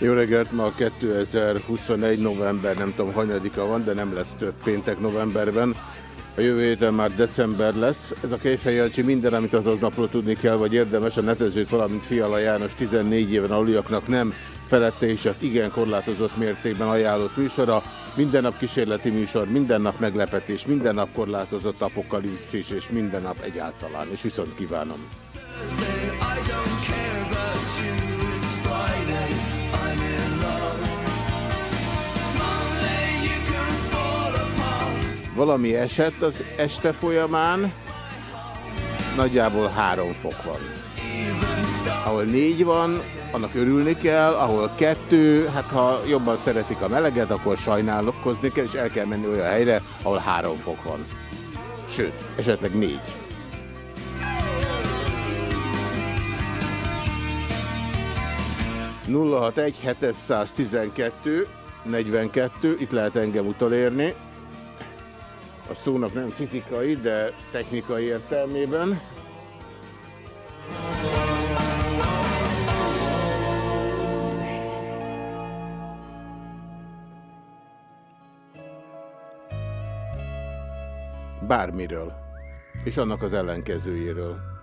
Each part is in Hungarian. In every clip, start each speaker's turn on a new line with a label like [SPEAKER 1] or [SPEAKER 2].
[SPEAKER 1] Jó reggelt, ma 2021. november, nem tudom, hanyadika van, de nem lesz több péntek novemberben. A jövő héten már december lesz. Ez a Kejfejancsi minden, amit azaz napról tudni kell, vagy érdemes a netezőt, valamint Fiala János 14 éven aluliaknak nem felette és csak igen korlátozott mértékben ajánlott műsora. Minden nap kísérleti műsor, minden nap meglepetés, minden nap korlátozott apokalipszis, és minden nap egyáltalán. És viszont kívánom. Valami esett az este folyamán, nagyjából három fok van. Ahol négy van, annak örülni kell, ahol kettő, hát ha jobban szeretik a meleget, akkor sajnálkozni kell, és el kell menni olyan helyre, ahol három fok van. Sőt, esetleg négy. nulla 712 42, itt lehet engem utolérni a szónak nem fizikai, de technikai értelmében. Bármiről. És annak az ellenkezőjéről.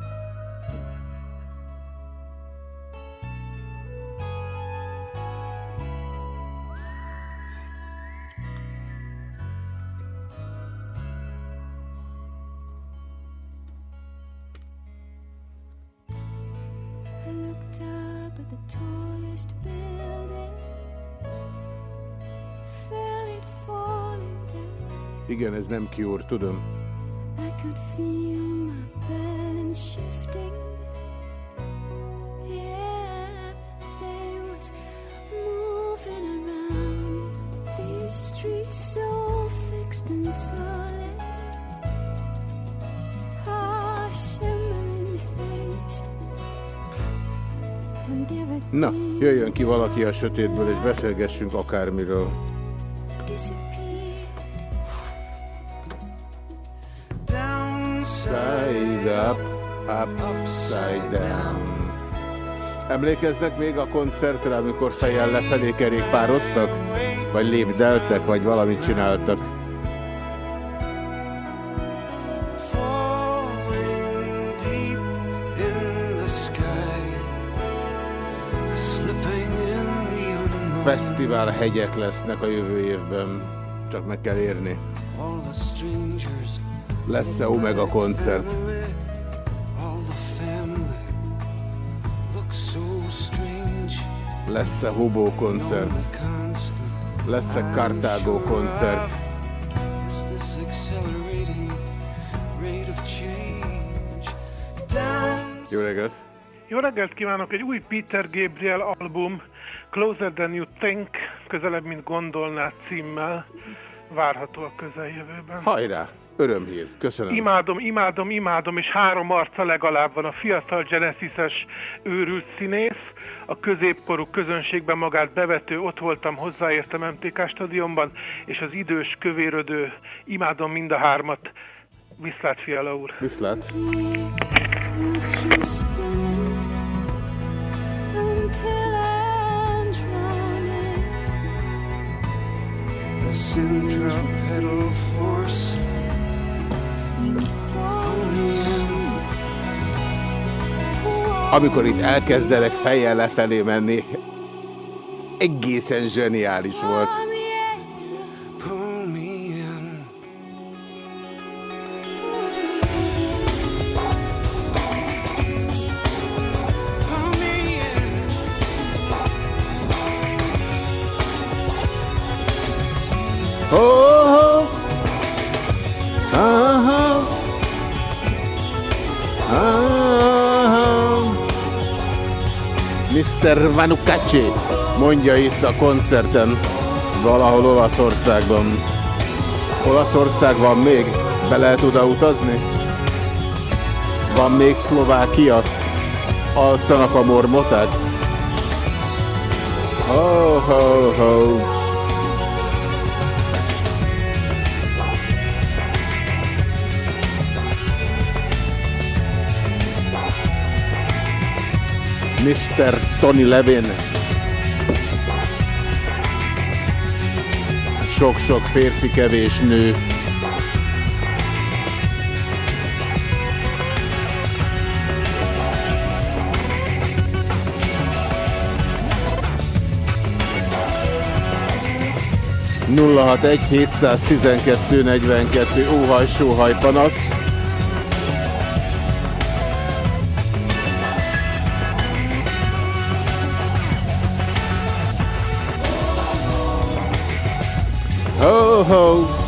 [SPEAKER 1] Igen, ez nem Cure, tudom. Na, jöjjön ki valaki a sötétből, és beszélgessünk akármiről. Up, up, upside down. Emlékeznek még a koncertre, amikor fejjel lefelé kerékpároztak? Vagy lépdeltek, vagy valamit csináltak? Fesztivál hegyek lesznek a jövő évben. Csak meg kell érni. Lesz-e Omega koncert? Lesz-e Hobó koncert? Lesz-e Cartago koncert? Jó reggelt!
[SPEAKER 2] Jó reggelt kívánok! Egy új Peter Gabriel album Closer Than You Think, közelebb, mint gondolnád címmel várható a közeljövőben.
[SPEAKER 1] Hajrá! Örömhír, köszönöm.
[SPEAKER 2] Imádom, imádom, imádom, és három arca legalább van. A fiatal Genesis-es őrült színész, a középkorú közönségben magát bevető, ott voltam, hozzáértem MTK stadionban, és az idős, kövérödő, imádom mind a hármat. Viszlát, Fiala úr!
[SPEAKER 1] Viszlát! The centripetal force amikor itt elkezdenek fejjel lefelé menni, egészen zseniális volt. Mr. Vanucci mondja itt a koncerten valahol Olaszországban. Olaszország van még? Be lehet oda utazni? Van még Szlovákia? Alszanak a mormoták? Ho, ho, ho. Mr. Tony Levin. Sok-sok férfi, kevés nő. nulla hat egy 712 42 óhaj, sóhaj, panasz. Ho. Ho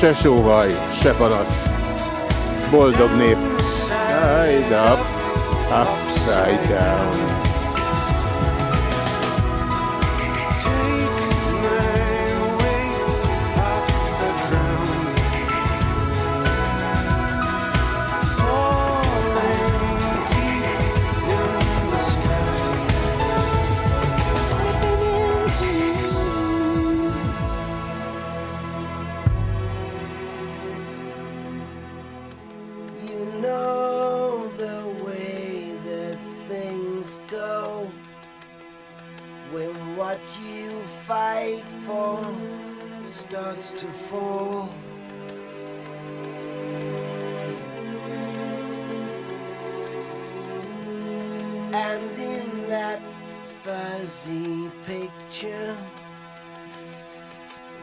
[SPEAKER 1] se sóvaj, se panasz. Boldog nép. Side up, upside down.
[SPEAKER 3] fuzzy picture.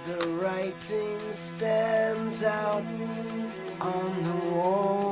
[SPEAKER 3] The writing stands out on the wall.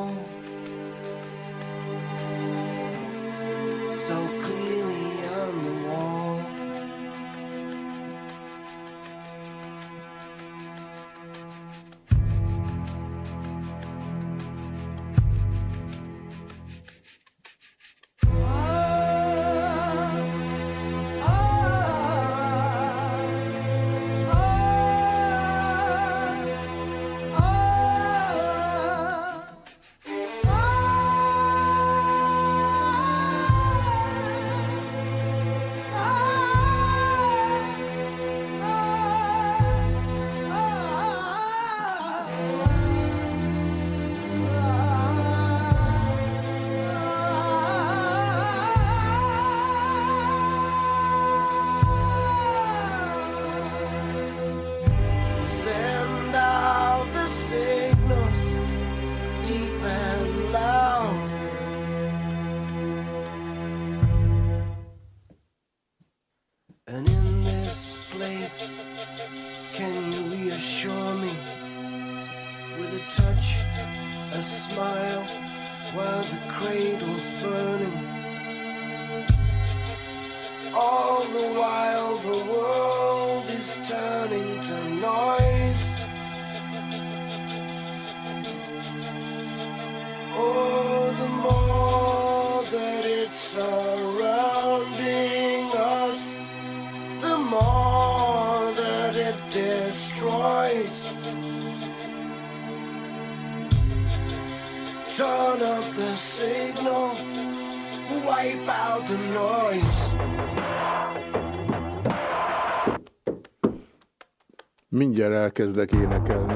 [SPEAKER 1] Mindjárt elkezdek énekelni.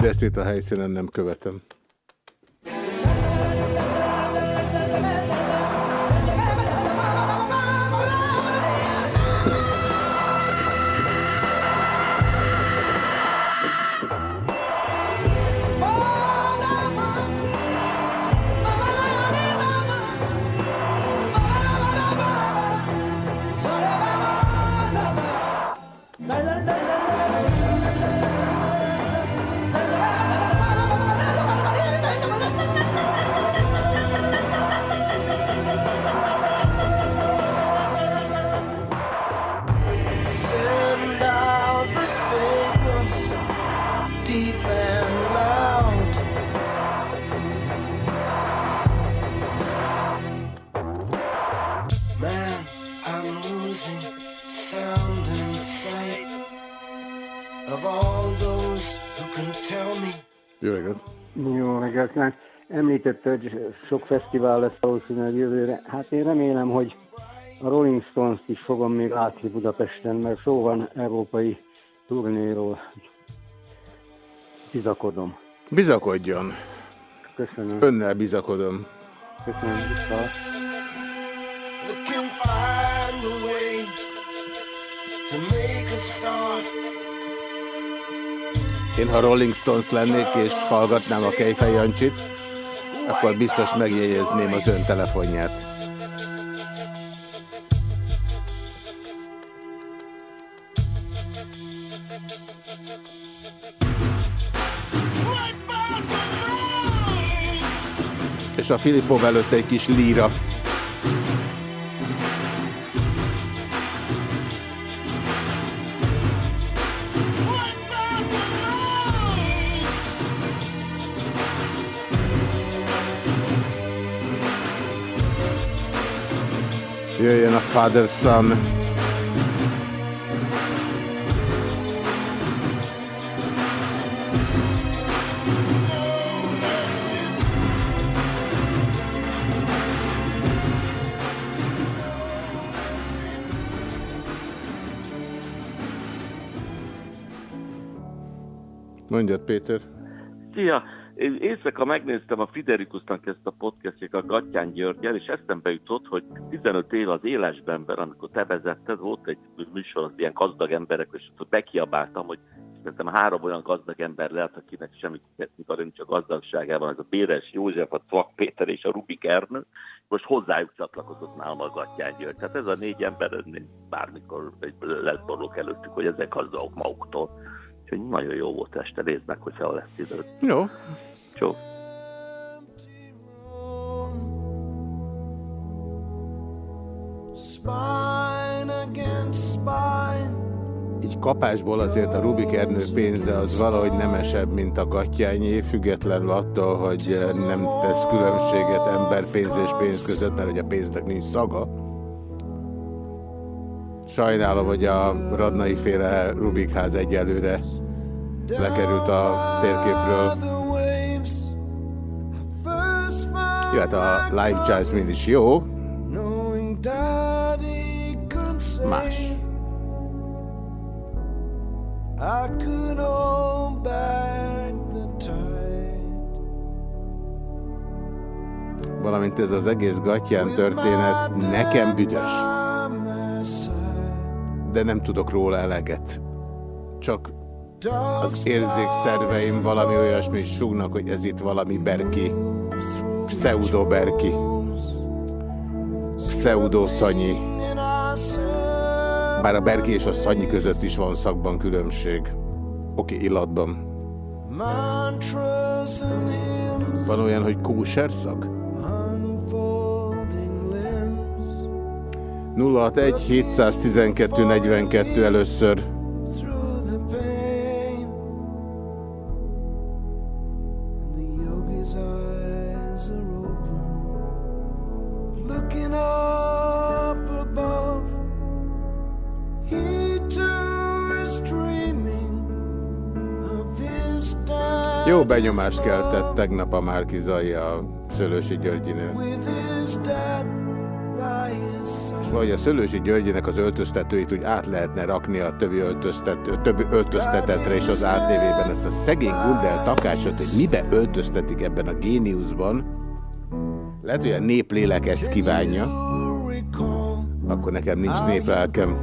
[SPEAKER 1] De ezt itt a helyszínen nem követem. Jó reggelt!
[SPEAKER 4] Jó reggelt kívánok! Említette, hogy sok fesztivál lesz valószínűleg jövőre. Hát én remélem, hogy a Rolling Stones-t is fogom még látni Budapesten, mert szó van európai turnéról. Bizakodom.
[SPEAKER 1] Bizakodjon!
[SPEAKER 4] Köszönöm.
[SPEAKER 1] Önnel bizakodom.
[SPEAKER 4] Köszönöm. Viszont.
[SPEAKER 1] Én ha Rolling Stones lennék és hallgatnám a Kejfej Jancsit, akkor biztos megjegyezném az ön telefonját. És a Filippov előtt egy kis líra. Father Son. Mondjad, Péter.
[SPEAKER 5] Szia! Én éjszaka megnéztem a Fiderikusnak ezt a podcastjét a Gattyán Györgyel, és eszembe jutott, hogy 15 év az élesbenben, amikor te vezetted, volt egy műsor az ilyen gazdag emberek, és ott bekiabáltam, hogy szerintem három olyan gazdag ember lehet, akinek semmi technika nincs a gazdagságában, ez a Béres József, a Tvak Péter és a Rubik Ernő, most hozzájuk csatlakozott nálam a Gattyán György. Tehát ez a négy ember bármikor egy leszborulok előttük, hogy ezek gazdagok maguktól. Úgyhogy nagyon jó volt este, nézd meg, hogyha lesz időd.
[SPEAKER 1] Jó.
[SPEAKER 5] Csó.
[SPEAKER 3] Spine against spine.
[SPEAKER 1] Így kapásból azért a Rubik Ernő pénze az valahogy nemesebb, mint a gatyányé, függetlenül attól, hogy nem tesz különbséget emberpénz és pénz között, mert hogy a pénznek nincs szaga. Sajnálom, hogy a Radnai féle Rubik ház egyelőre lekerült a térképről. Jó, hát a Live Jasmine is jó, más. Valamint ez az egész gatyán történet nekem büdös. De nem tudok róla eleget. Csak az érzékszerveim valami olyasmi súgnak, hogy ez itt valami berki, pseudo-berki, pseudo-szanyi. Bár a berki és a szanyi között is van szakban különbség. Oké, illatban. Van olyan, hogy kóserszak? 061 712 42 először. Jó benyomást keltett tegnap a Márkizai a Szőlősi Györgyinél. Vagy a Szőlősi Györgyinek az öltöztetőit úgy át lehetne rakni a többi, öltöztető, többi öltöztetetre és az ATV-ben. Ezt a szegény Gundel takácsot, hogy mibe öltöztetik ebben a géniuszban. Lehet, hogy a néplélek ezt kívánja. Akkor nekem nincs néplelkem.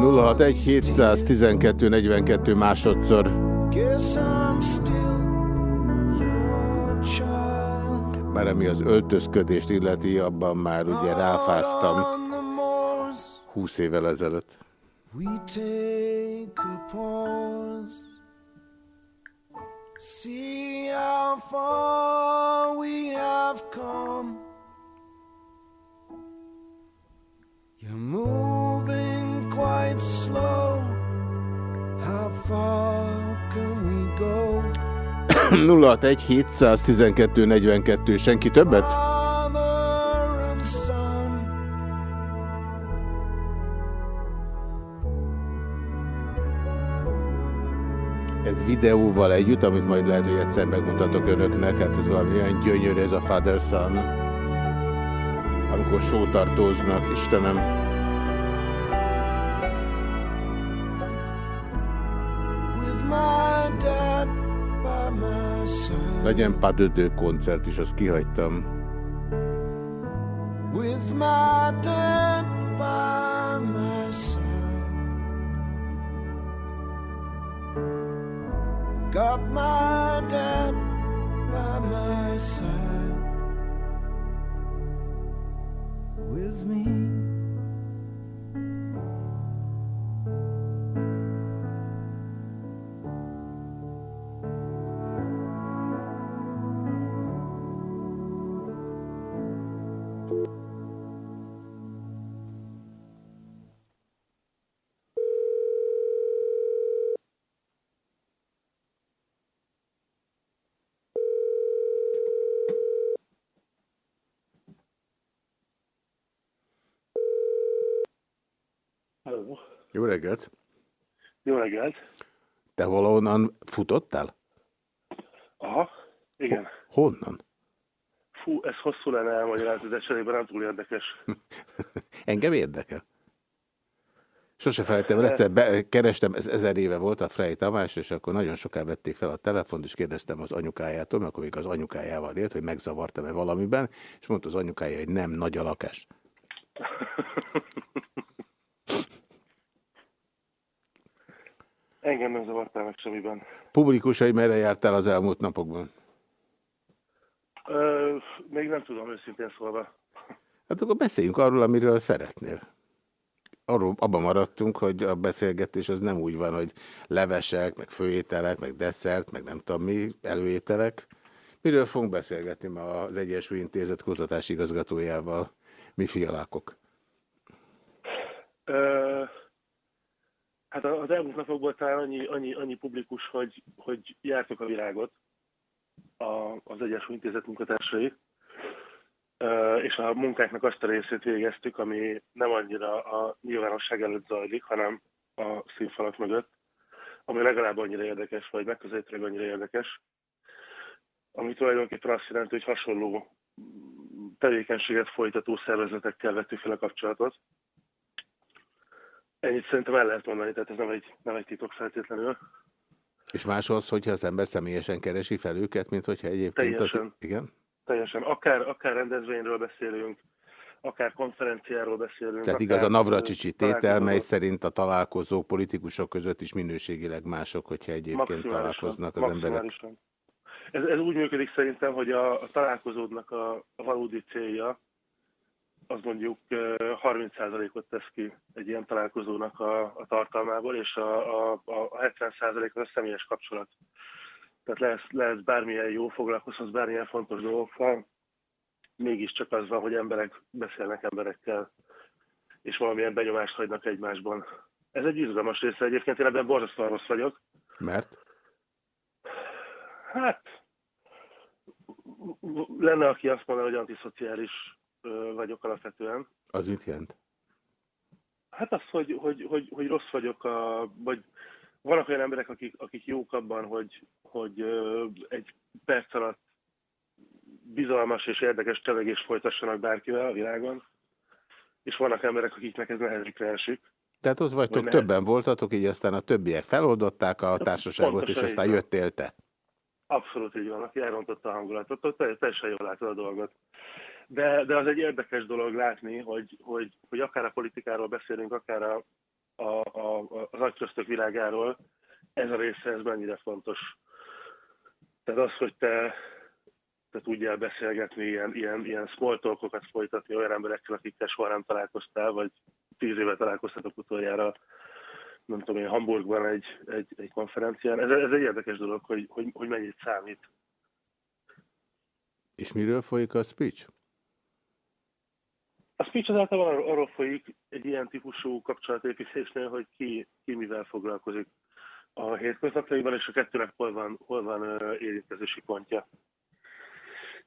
[SPEAKER 1] 061 712 42 másodszor. Már ami az öltözködést illeti, abban már ugye ráfáztam 20 évvel ezelőtt. We take a pause, see how far we have come. You're moving 061 712 42, senki többet? ez videóval együtt, amit majd lehet, hogy egyszer megmutatok önöknek, hát ez valami olyan gyönyörű ez a Father Son, amikor sótartóznak, Istenem. Legyen padödő koncert is, azt kihagytam. With my dad by my side. Got my dad by my side with me. Jó reggelt!
[SPEAKER 6] Jó reggelt!
[SPEAKER 1] Te valahonnan futottál?
[SPEAKER 6] Aha, igen.
[SPEAKER 1] Honnan?
[SPEAKER 6] Fú, ez hosszú lenne elmagyarázni, de cserében nem túl érdekes.
[SPEAKER 1] Engem érdekel. Sose felejtem, egyszer be, kerestem, ez ezer éve volt a Frey Tamás, és akkor nagyon soká vették fel a telefont, és kérdeztem az anyukájától, mert akkor még az anyukájával élt, hogy megzavartam-e valamiben, és mondta az anyukája, hogy nem, nagy a lakás.
[SPEAKER 6] Engem nem zavartál meg semmiben.
[SPEAKER 1] Publikusai merre jártál az elmúlt napokban?
[SPEAKER 6] Ö, még nem tudom őszintén szólva.
[SPEAKER 1] Hát akkor beszéljünk arról, amiről szeretnél. Arról abban maradtunk, hogy a beszélgetés az nem úgy van, hogy levesek, meg főételek, meg desszert, meg nem tudom mi, előételek. Miről fogunk beszélgetni ma az Egyesült Intézet kutatási igazgatójával? Mi fialákok?
[SPEAKER 6] Ö Hát az elmúlt napokból talán annyi, annyi, annyi publikus, hogy, hogy jártok a világot a, az Egyesült Intézet munkatársai, és a munkáknak azt a részét végeztük, ami nem annyira a nyilvánosság előtt zajlik, hanem a színfalak mögött, ami legalább annyira érdekes, vagy megközelítőleg annyira érdekes, ami tulajdonképpen azt jelenti, hogy hasonló tevékenységet folytató szervezetekkel vettük fel a kapcsolatot, Ennyit szerintem el lehet mondani, tehát ez nem egy, nem egy titok feltétlenül.
[SPEAKER 1] És más az, hogyha az ember személyesen keresi fel őket, mint hogyha egyébként
[SPEAKER 6] Teljesen.
[SPEAKER 1] az... Igen?
[SPEAKER 6] Teljesen. Akár, akár rendezvényről beszélünk, akár konferenciáról beszélünk.
[SPEAKER 1] Tehát igaz a Navracsicsi tétel, mely szerint a találkozó politikusok között is minőségileg mások, hogyha egyébként találkoznak az emberek.
[SPEAKER 6] Ez, ez úgy működik szerintem, hogy a, a találkozódnak a, a valódi célja az mondjuk 30%-ot tesz ki egy ilyen találkozónak a, a tartalmából, és a, a, a 70% az a személyes kapcsolat. Tehát lesz, lesz bármilyen jó, foglalkozhatsz bármilyen fontos dolgokkal, mégiscsak az van, hogy emberek beszélnek emberekkel, és valamilyen benyomást hagynak egymásban. Ez egy izgalmas része egyébként, én ebben borzasztóan rossz vagyok.
[SPEAKER 1] Mert?
[SPEAKER 6] Hát, lenne, aki azt mondaná, hogy antiszociális vagyok alapvetően.
[SPEAKER 1] Az mit jelent?
[SPEAKER 6] Hát az, hogy, hogy, hogy, hogy rossz vagyok, a, vagy vannak olyan emberek, akik, akik jók abban, hogy, hogy egy perc alatt bizalmas és érdekes csevegést folytassanak bárkivel a világon, és vannak emberek, akiknek ez nehezikre esik.
[SPEAKER 1] Tehát ott vagytok, nehez... többen voltatok, így aztán a többiek feloldották a társaságot, Pontosan és aztán jöttél te.
[SPEAKER 6] Abszolút így van, aki elrontotta a hangulatot, ott teljesen jól látod a dolgot. De, de az egy érdekes dolog látni, hogy, hogy, hogy akár a politikáról beszélünk, akár a, a, a, a nagyköztök világáról, ez a része, ez mennyire fontos. Tehát az, hogy te, te tudjál beszélgetni, ilyen, ilyen, ilyen small talkokat folytatni olyan emberekkel, akikkel soha nem találkoztál, vagy tíz éve találkoztatok utoljára, nem tudom én, Hamburgban egy, egy, egy konferencián. Ez, ez egy érdekes dolog, hogy, hogy, hogy mennyit számít.
[SPEAKER 1] És miről folyik a speech?
[SPEAKER 6] A speech az általában arról folyik egy ilyen típusú kapcsolatépítésnél, hogy ki, ki mivel foglalkozik a hétköznapjaiban, és a kettőnek hol van, hol van érintkezési pontja.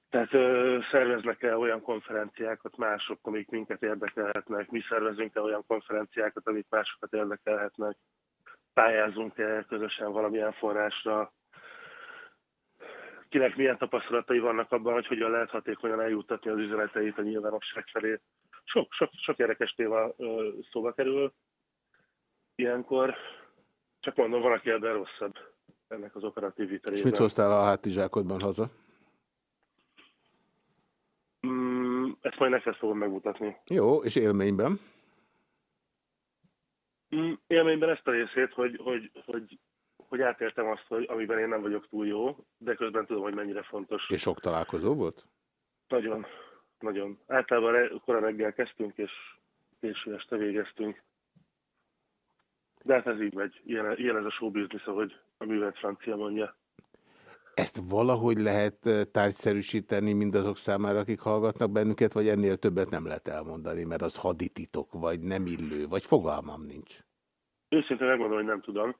[SPEAKER 6] Tehát ö, szerveznek el olyan konferenciákat mások, amik minket érdekelhetnek, mi szervezünk el olyan konferenciákat, amik másokat érdekelhetnek, pályázunk-e közösen valamilyen forrásra, kinek milyen tapasztalatai vannak abban, hogy hogyan lehet hatékonyan eljuttatni az üzeneteit a nyilvánosság felé. Sok, sok, sok érdekes téma szóba kerül ilyenkor. Csak mondom, van, aki ebben rosszabb ennek az operatív vitelében.
[SPEAKER 1] És mit hoztál a hátizsákodban haza?
[SPEAKER 6] Mm, ezt majd neked fogom megmutatni.
[SPEAKER 1] Jó, és élményben?
[SPEAKER 6] Mm, élményben ezt a részét, hogy, hogy, hogy, hogy átértem azt, hogy amiben én nem vagyok túl jó, de közben tudom, hogy mennyire fontos.
[SPEAKER 1] És sok találkozó volt?
[SPEAKER 6] Nagyon, nagyon. Általában korán reggel kezdtünk, és késő este végeztünk. De hát ez így megy. Ilyen, ilyen ez a show business, ahogy a művet francia mondja.
[SPEAKER 1] Ezt valahogy lehet tárgyszerűsíteni mindazok számára, akik hallgatnak bennünket, vagy ennél többet nem lehet elmondani, mert az hadititok, vagy nem illő, vagy fogalmam nincs?
[SPEAKER 6] Őszintén megmondom, hogy nem tudom.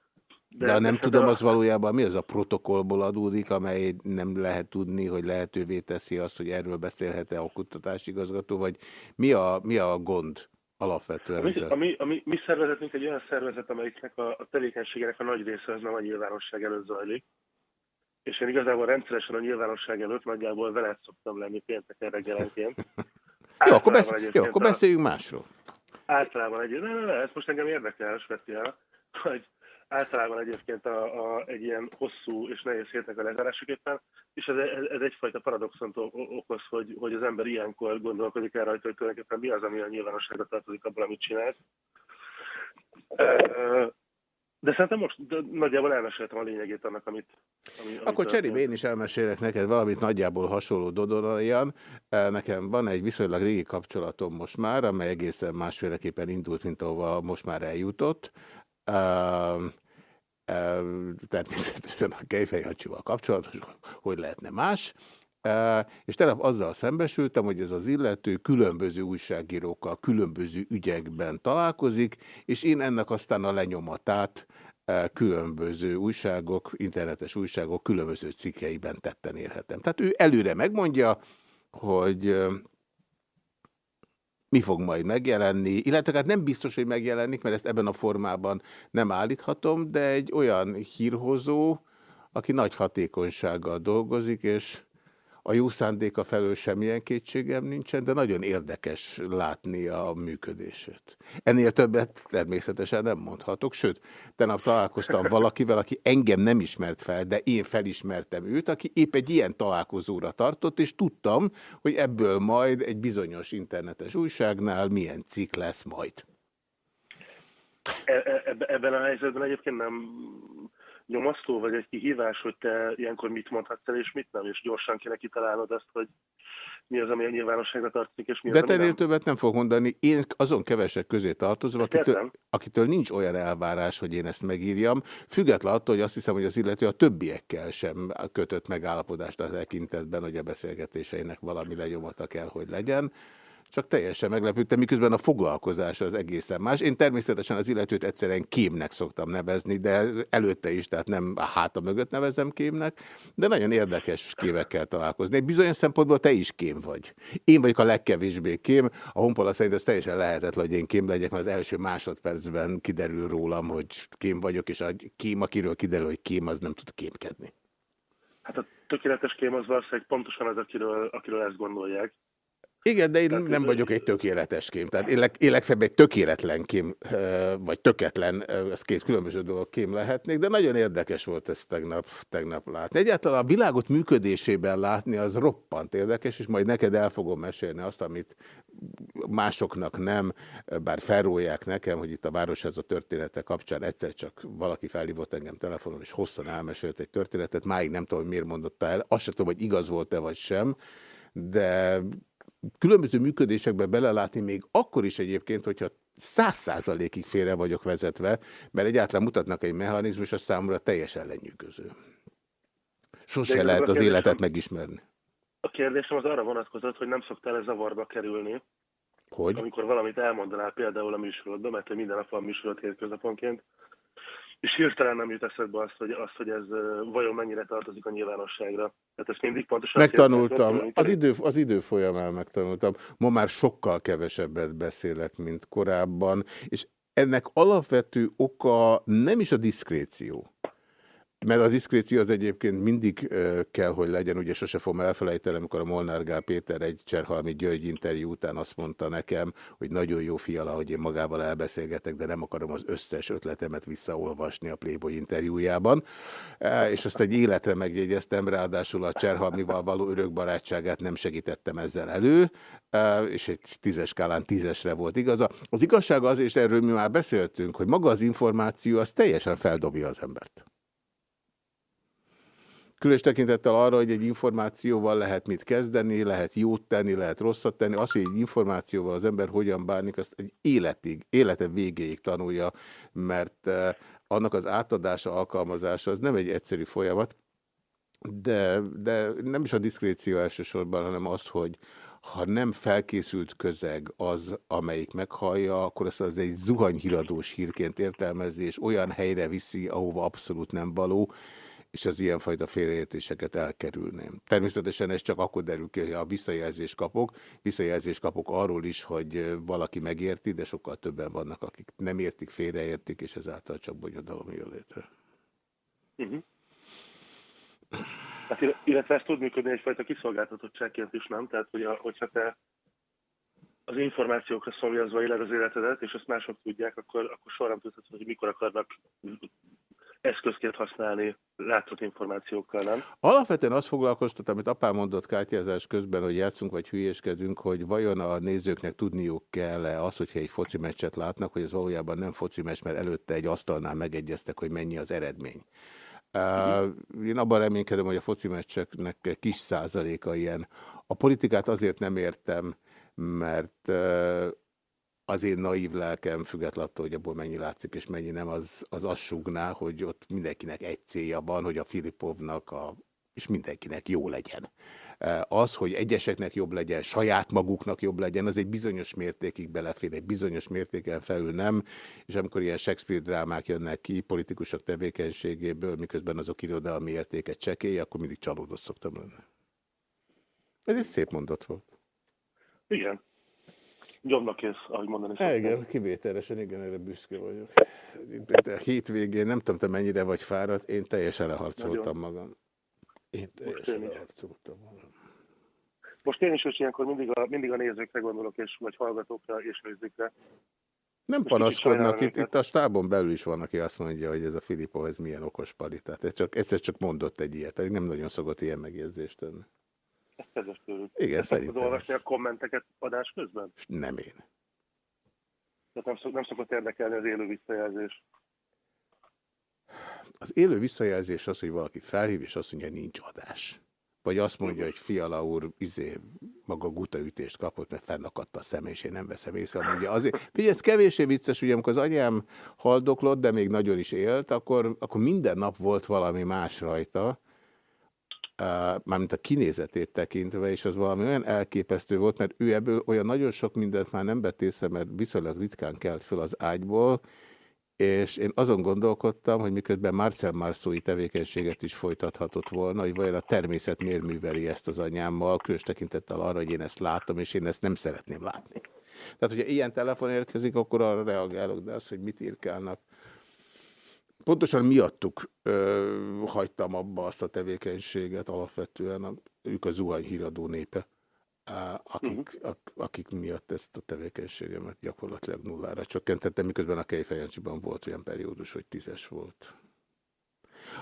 [SPEAKER 1] De, de nem tudom, az valójában mi az a protokollból adódik, amely nem lehet tudni, hogy lehetővé teszi azt, hogy erről beszélhet-e a kutatási igazgató, vagy mi a, mi a gond alapvetően?
[SPEAKER 6] A mi, a, mi, a mi, mi szervezetünk egy olyan szervezet, amelyiknek a, a tevékenységének a nagy része az nem a nyilvánosság előtt zajlik és én igazából rendszeresen a nyilvánosság előtt nagyjából veled szoktam lenni pénteken reggelenként.
[SPEAKER 1] jó, akkor, besz jó, akkor beszéljünk a... másról.
[SPEAKER 6] Általában egy, ne, ne, ne, ez most engem érdekel speciál, hogy általában egyébként a, a, egy ilyen hosszú és nehéz hétnek a lezárásuképpen, és ez, ez, ez egyfajta paradoxont okoz, hogy, hogy az ember ilyenkor gondolkodik el rajta, hogy tulajdonképpen mi az, ami a nyilvánosságra tartozik abban, amit csinált. De szerintem most de nagyjából elmeséltem a lényegét annak, amit...
[SPEAKER 1] Ami, Akkor cserébe én is elmesélek neked valamit nagyjából hasonló Dodonaian. Nekem van egy viszonylag régi kapcsolatom most már, amely egészen másféleképpen indult, mint ahova most már eljutott. Természetesen a Kejfej kapcsolatos, hogy lehetne más. És tegnap azzal szembesültem, hogy ez az illető különböző újságírókkal, különböző ügyekben találkozik, és én ennek aztán a lenyomatát különböző újságok, internetes újságok különböző cikkeiben tetten érhetem. Tehát ő előre megmondja, hogy mi fog majd megjelenni, illetve hát nem biztos, hogy megjelenik, mert ezt ebben a formában nem állíthatom, de egy olyan hírhozó, aki nagy hatékonysággal dolgozik, és a jó szándéka felől semmilyen kétségem nincsen, de nagyon érdekes látni a működését. Ennél többet természetesen nem mondhatok, sőt, tenap találkoztam valakivel, aki engem nem ismert fel, de én felismertem őt, aki épp egy ilyen találkozóra tartott, és tudtam, hogy ebből majd egy bizonyos internetes újságnál milyen cikk lesz majd.
[SPEAKER 6] E, e, ebben a helyzetben egyébként nem nyomasztó, vagy egy kihívás, hogy te ilyenkor mit mondhatsz el, és mit nem, és gyorsan kéne kitalálnod azt, hogy mi az, ami a nyilvánosságra tartozik, és mi
[SPEAKER 1] De
[SPEAKER 6] az,
[SPEAKER 1] te
[SPEAKER 6] nem.
[SPEAKER 1] többet nem fog mondani. Én azon kevesek közé tartozom, akitől, akitől nincs olyan elvárás, hogy én ezt megírjam. Független attól, hogy azt hiszem, hogy az illető a többiekkel sem kötött megállapodást a tekintetben, hogy a beszélgetéseinek valami lenyomata kell, hogy legyen. Csak teljesen meglepődtem, miközben a foglalkozás az egészen más. Én természetesen az illetőt egyszerűen kémnek szoktam nevezni, de előtte is, tehát nem a háta mögött nevezem kémnek, de nagyon érdekes kémekkel találkozni. Bizonyos szempontból te is kém vagy. Én vagyok a legkevésbé kém. A honpola szerint ez teljesen lehetetlen, hogy én kém legyek, mert az első másodpercben kiderül rólam, hogy kém vagyok, és a kém, akiről kiderül, hogy kém, az nem tud kémkedni.
[SPEAKER 6] Hát a tökéletes kém az valószínűleg pontosan az, akiről, akiről ezt gondolják.
[SPEAKER 1] Igen, de én
[SPEAKER 6] Tehát
[SPEAKER 1] nem vagyok
[SPEAKER 6] egy-
[SPEAKER 1] tökéletes kém. Tehát én, leg, én legfeljebb egy tökéletlen kém, vagy töketlen, ez két különböző dolog kém lehetnék, de nagyon érdekes volt ezt tegnap, tegnap látni. Egyáltalán a világot működésében látni az roppant érdekes, és majd neked el fogom mesélni azt, amit másoknak nem, bár felrólják nekem, hogy itt a Városháza története kapcsán egyszer csak valaki felhívott engem telefonon, és hosszan elmesélt egy történetet, máig nem tudom, hogy miért mondotta el, azt sem tudom, hogy igaz volt-e vagy sem, de különböző működésekbe belelátni még akkor is egyébként, hogyha száz százalékig félre vagyok vezetve, mert egyáltalán mutatnak egy mechanizmus, az számomra teljesen lenyűgöző. Sose lehet az
[SPEAKER 6] igazából
[SPEAKER 1] életet
[SPEAKER 6] kérdésem-
[SPEAKER 1] megismerni.
[SPEAKER 6] A kérdésem az arra vonatkozott, hogy nem szoktál ez zavarba kerülni,
[SPEAKER 1] Hogy?
[SPEAKER 6] amikor valamit elmondanál például a műsorodban, mert te minden nap van műsorod hétköznaponként, és hirtelen nem jut eszedbe azt, hogy, azt, hogy ez vajon mennyire tartozik a nyilvánosságra. Tehát ezt mindig pontosan...
[SPEAKER 1] Megtanultam. Az idő, az idő folyamán megtanultam. Ma már sokkal kevesebbet beszélek, mint korábban, és ennek alapvető oka nem is a diszkréció. Mert a diszkréció az egyébként mindig kell, hogy legyen, ugye sose fogom elfelejteni, amikor a Molnár Gál Péter egy Cserhalmi György interjú után azt mondta nekem, hogy nagyon jó fiala, hogy én magával elbeszélgetek, de nem akarom az összes ötletemet visszaolvasni a Playboy interjújában. E, És azt egy életre megjegyeztem, ráadásul a Cserhalmival való örökbarátságát nem segítettem ezzel elő, e, és egy tízes skálán tízesre volt igaza. Az igazság az, és erről mi már beszéltünk, hogy maga az információ az teljesen feldobja az embert. Különös tekintettel arra, hogy egy információval lehet mit kezdeni, lehet jót tenni, lehet rosszat tenni. Az, hogy egy információval az ember hogyan bánik, azt egy életig, élete végéig tanulja, mert eh, annak az átadása, alkalmazása az nem egy egyszerű folyamat, de, de nem is a diszkréció elsősorban, hanem az, hogy ha nem felkészült közeg az, amelyik meghallja, akkor azt az egy zuhanyhíradós hírként értelmezi, és olyan helyre viszi, ahova abszolút nem való, és az ilyenfajta félreértéseket elkerülném. Természetesen ez csak akkor derül ki, hogy a visszajelzést kapok. Visszajelzést kapok arról is, hogy valaki megérti, de sokkal többen vannak, akik nem értik, félreértik, és ezáltal csak bonyodalom jön létre.
[SPEAKER 6] Uh-huh. Hát, ill- illetve ez tud működni egyfajta kiszolgáltatottságként is, nem? Tehát, hogy a, hogyha te az információkra szomjazva éled az életedet, és ezt mások tudják, akkor, akkor soha nem tudhatod, hogy mikor akarnak eszközként használni látszott információkkal, nem?
[SPEAKER 1] Alapvetően azt foglalkoztat, amit apám mondott kártyázás közben, hogy játszunk vagy hülyéskedünk, hogy vajon a nézőknek tudniuk kell-e az, hogyha egy foci meccset látnak, hogy ez valójában nem foci meccs, mert előtte egy asztalnál megegyeztek, hogy mennyi az eredmény. Uh, én abban reménykedem, hogy a foci meccseknek kis százaléka ilyen. A politikát azért nem értem, mert uh, az én naív lelkem, függetlenül attól, hogy abból mennyi látszik és mennyi nem, az, az azt súgná, hogy ott mindenkinek egy célja van, hogy a Filipovnak a, és mindenkinek jó legyen. Az, hogy egyeseknek jobb legyen, saját maguknak jobb legyen, az egy bizonyos mértékig belefér, egy bizonyos mértéken felül nem, és amikor ilyen Shakespeare drámák jönnek ki politikusok tevékenységéből, miközben azok irodalmi értéket csekély, akkor mindig csalódott szoktam lenni. Ez egy szép mondat volt.
[SPEAKER 6] Igen. Jobbnak kész, ahogy mondani
[SPEAKER 1] szoktam. Igen, kivételesen, igen, erre büszke vagyok. A hétvégén nem tudom, te mennyire vagy fáradt, én teljesen leharcoltam magam. Én teljesen leharcoltam magam.
[SPEAKER 6] Most én is, hogy ilyenkor mindig a, mindig a nézőkre gondolok, és, vagy hallgatókra és nézőkre.
[SPEAKER 1] Nem Most panaszkodnak, itt, itt a stábon belül is van, aki azt mondja, hogy ez a Filippo, ez milyen okos palitát. Ez csak, egyszer csak mondott egy ilyet, pedig nem nagyon szokott ilyen megjegyzést tenni.
[SPEAKER 6] Kedves tőlük.
[SPEAKER 1] Igen,
[SPEAKER 6] Ezt
[SPEAKER 1] szerintem.
[SPEAKER 6] Tudod olvasni a kommenteket adás közben?
[SPEAKER 1] Nem én.
[SPEAKER 6] Tehát nem, szok, nem szokott érdekelni az élő visszajelzés.
[SPEAKER 1] az élő visszajelzés az, hogy valaki felhív, és azt mondja, nincs adás. Vagy azt mondja, hogy Fiala úr izé, maga gutaütést kapott, mert fennakadt a szem, és én nem veszem észre. Ugye azért, figyelj, ez kevésé vicces, ugye amikor az anyám haldoklott, de még nagyon is élt, akkor, akkor minden nap volt valami más rajta, mármint a kinézetét tekintve, és az valami olyan elképesztő volt, mert ő ebből olyan nagyon sok mindent már nem betésze, mert viszonylag ritkán kelt föl az ágyból, és én azon gondolkodtam, hogy miközben Marcel Marszói tevékenységet is folytathatott volna, hogy vajon a természet miért műveli ezt az anyámmal, különös tekintettel arra, hogy én ezt látom, és én ezt nem szeretném látni. Tehát, hogyha ilyen telefon érkezik, akkor arra reagálok, de az, hogy mit írkálnak. Pontosan miattuk ö, hagytam abba azt a tevékenységet alapvetően, ők a zuhany híradó népe akik, uh -huh. akik miatt ezt a tevékenységemet gyakorlatilag nullára csökkentettem, miközben a Kejfejancsiban volt olyan periódus, hogy tízes volt.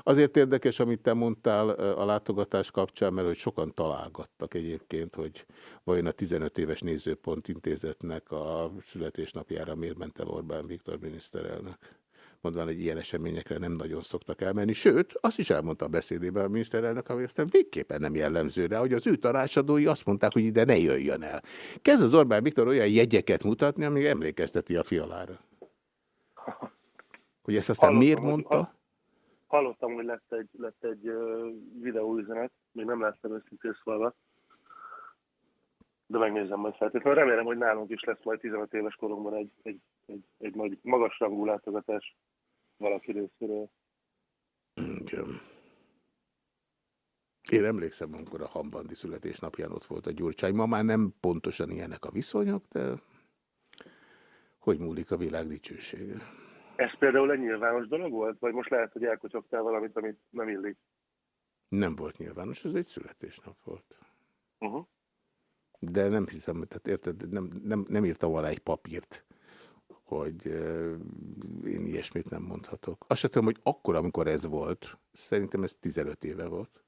[SPEAKER 1] Azért érdekes, amit te mondtál a látogatás kapcsán, mert hogy sokan találgattak egyébként, hogy vajon a 15 éves nézőpont intézetnek a születésnapjára miért ment el Orbán Viktor miniszterelnök mondván, hogy ilyen eseményekre nem nagyon szoktak elmenni. Sőt, azt is elmondta a beszédében a miniszterelnök, ami aztán végképpen nem jellemző rá, hogy az ő tanácsadói azt mondták, hogy ide ne jöjjön el. Kezd az Orbán Viktor olyan jegyeket mutatni, ami emlékezteti a fialára. Hogy ezt aztán hallottam, miért mondta? Hogy,
[SPEAKER 6] hallottam, hogy lett egy, lett egy videóüzenet, még nem láttam őszintén szólva, de megnézem majd feltétlenül. Remélem, hogy nálunk is lesz majd 15 éves korunkban egy, egy, egy, egy nagy, magas rangú látogatás valaki részéről.
[SPEAKER 1] Igen. Én emlékszem, amikor a Hambandi születésnapján ott volt a Gyurcsány. Ma már nem pontosan ilyenek a viszonyok, de hogy múlik a világ dicsősége?
[SPEAKER 6] Ez például egy nyilvános dolog volt? Vagy most lehet, hogy elkocsogtál valamit, amit nem illik?
[SPEAKER 1] Nem volt nyilvános, ez egy születésnap volt.
[SPEAKER 6] Uh -huh.
[SPEAKER 1] De nem hiszem, tehát érted, nem, nem, nem írtam alá egy papírt, hogy én ilyesmit nem mondhatok. Azt sem tudom, hogy akkor, amikor ez volt, szerintem ez 15 éve volt,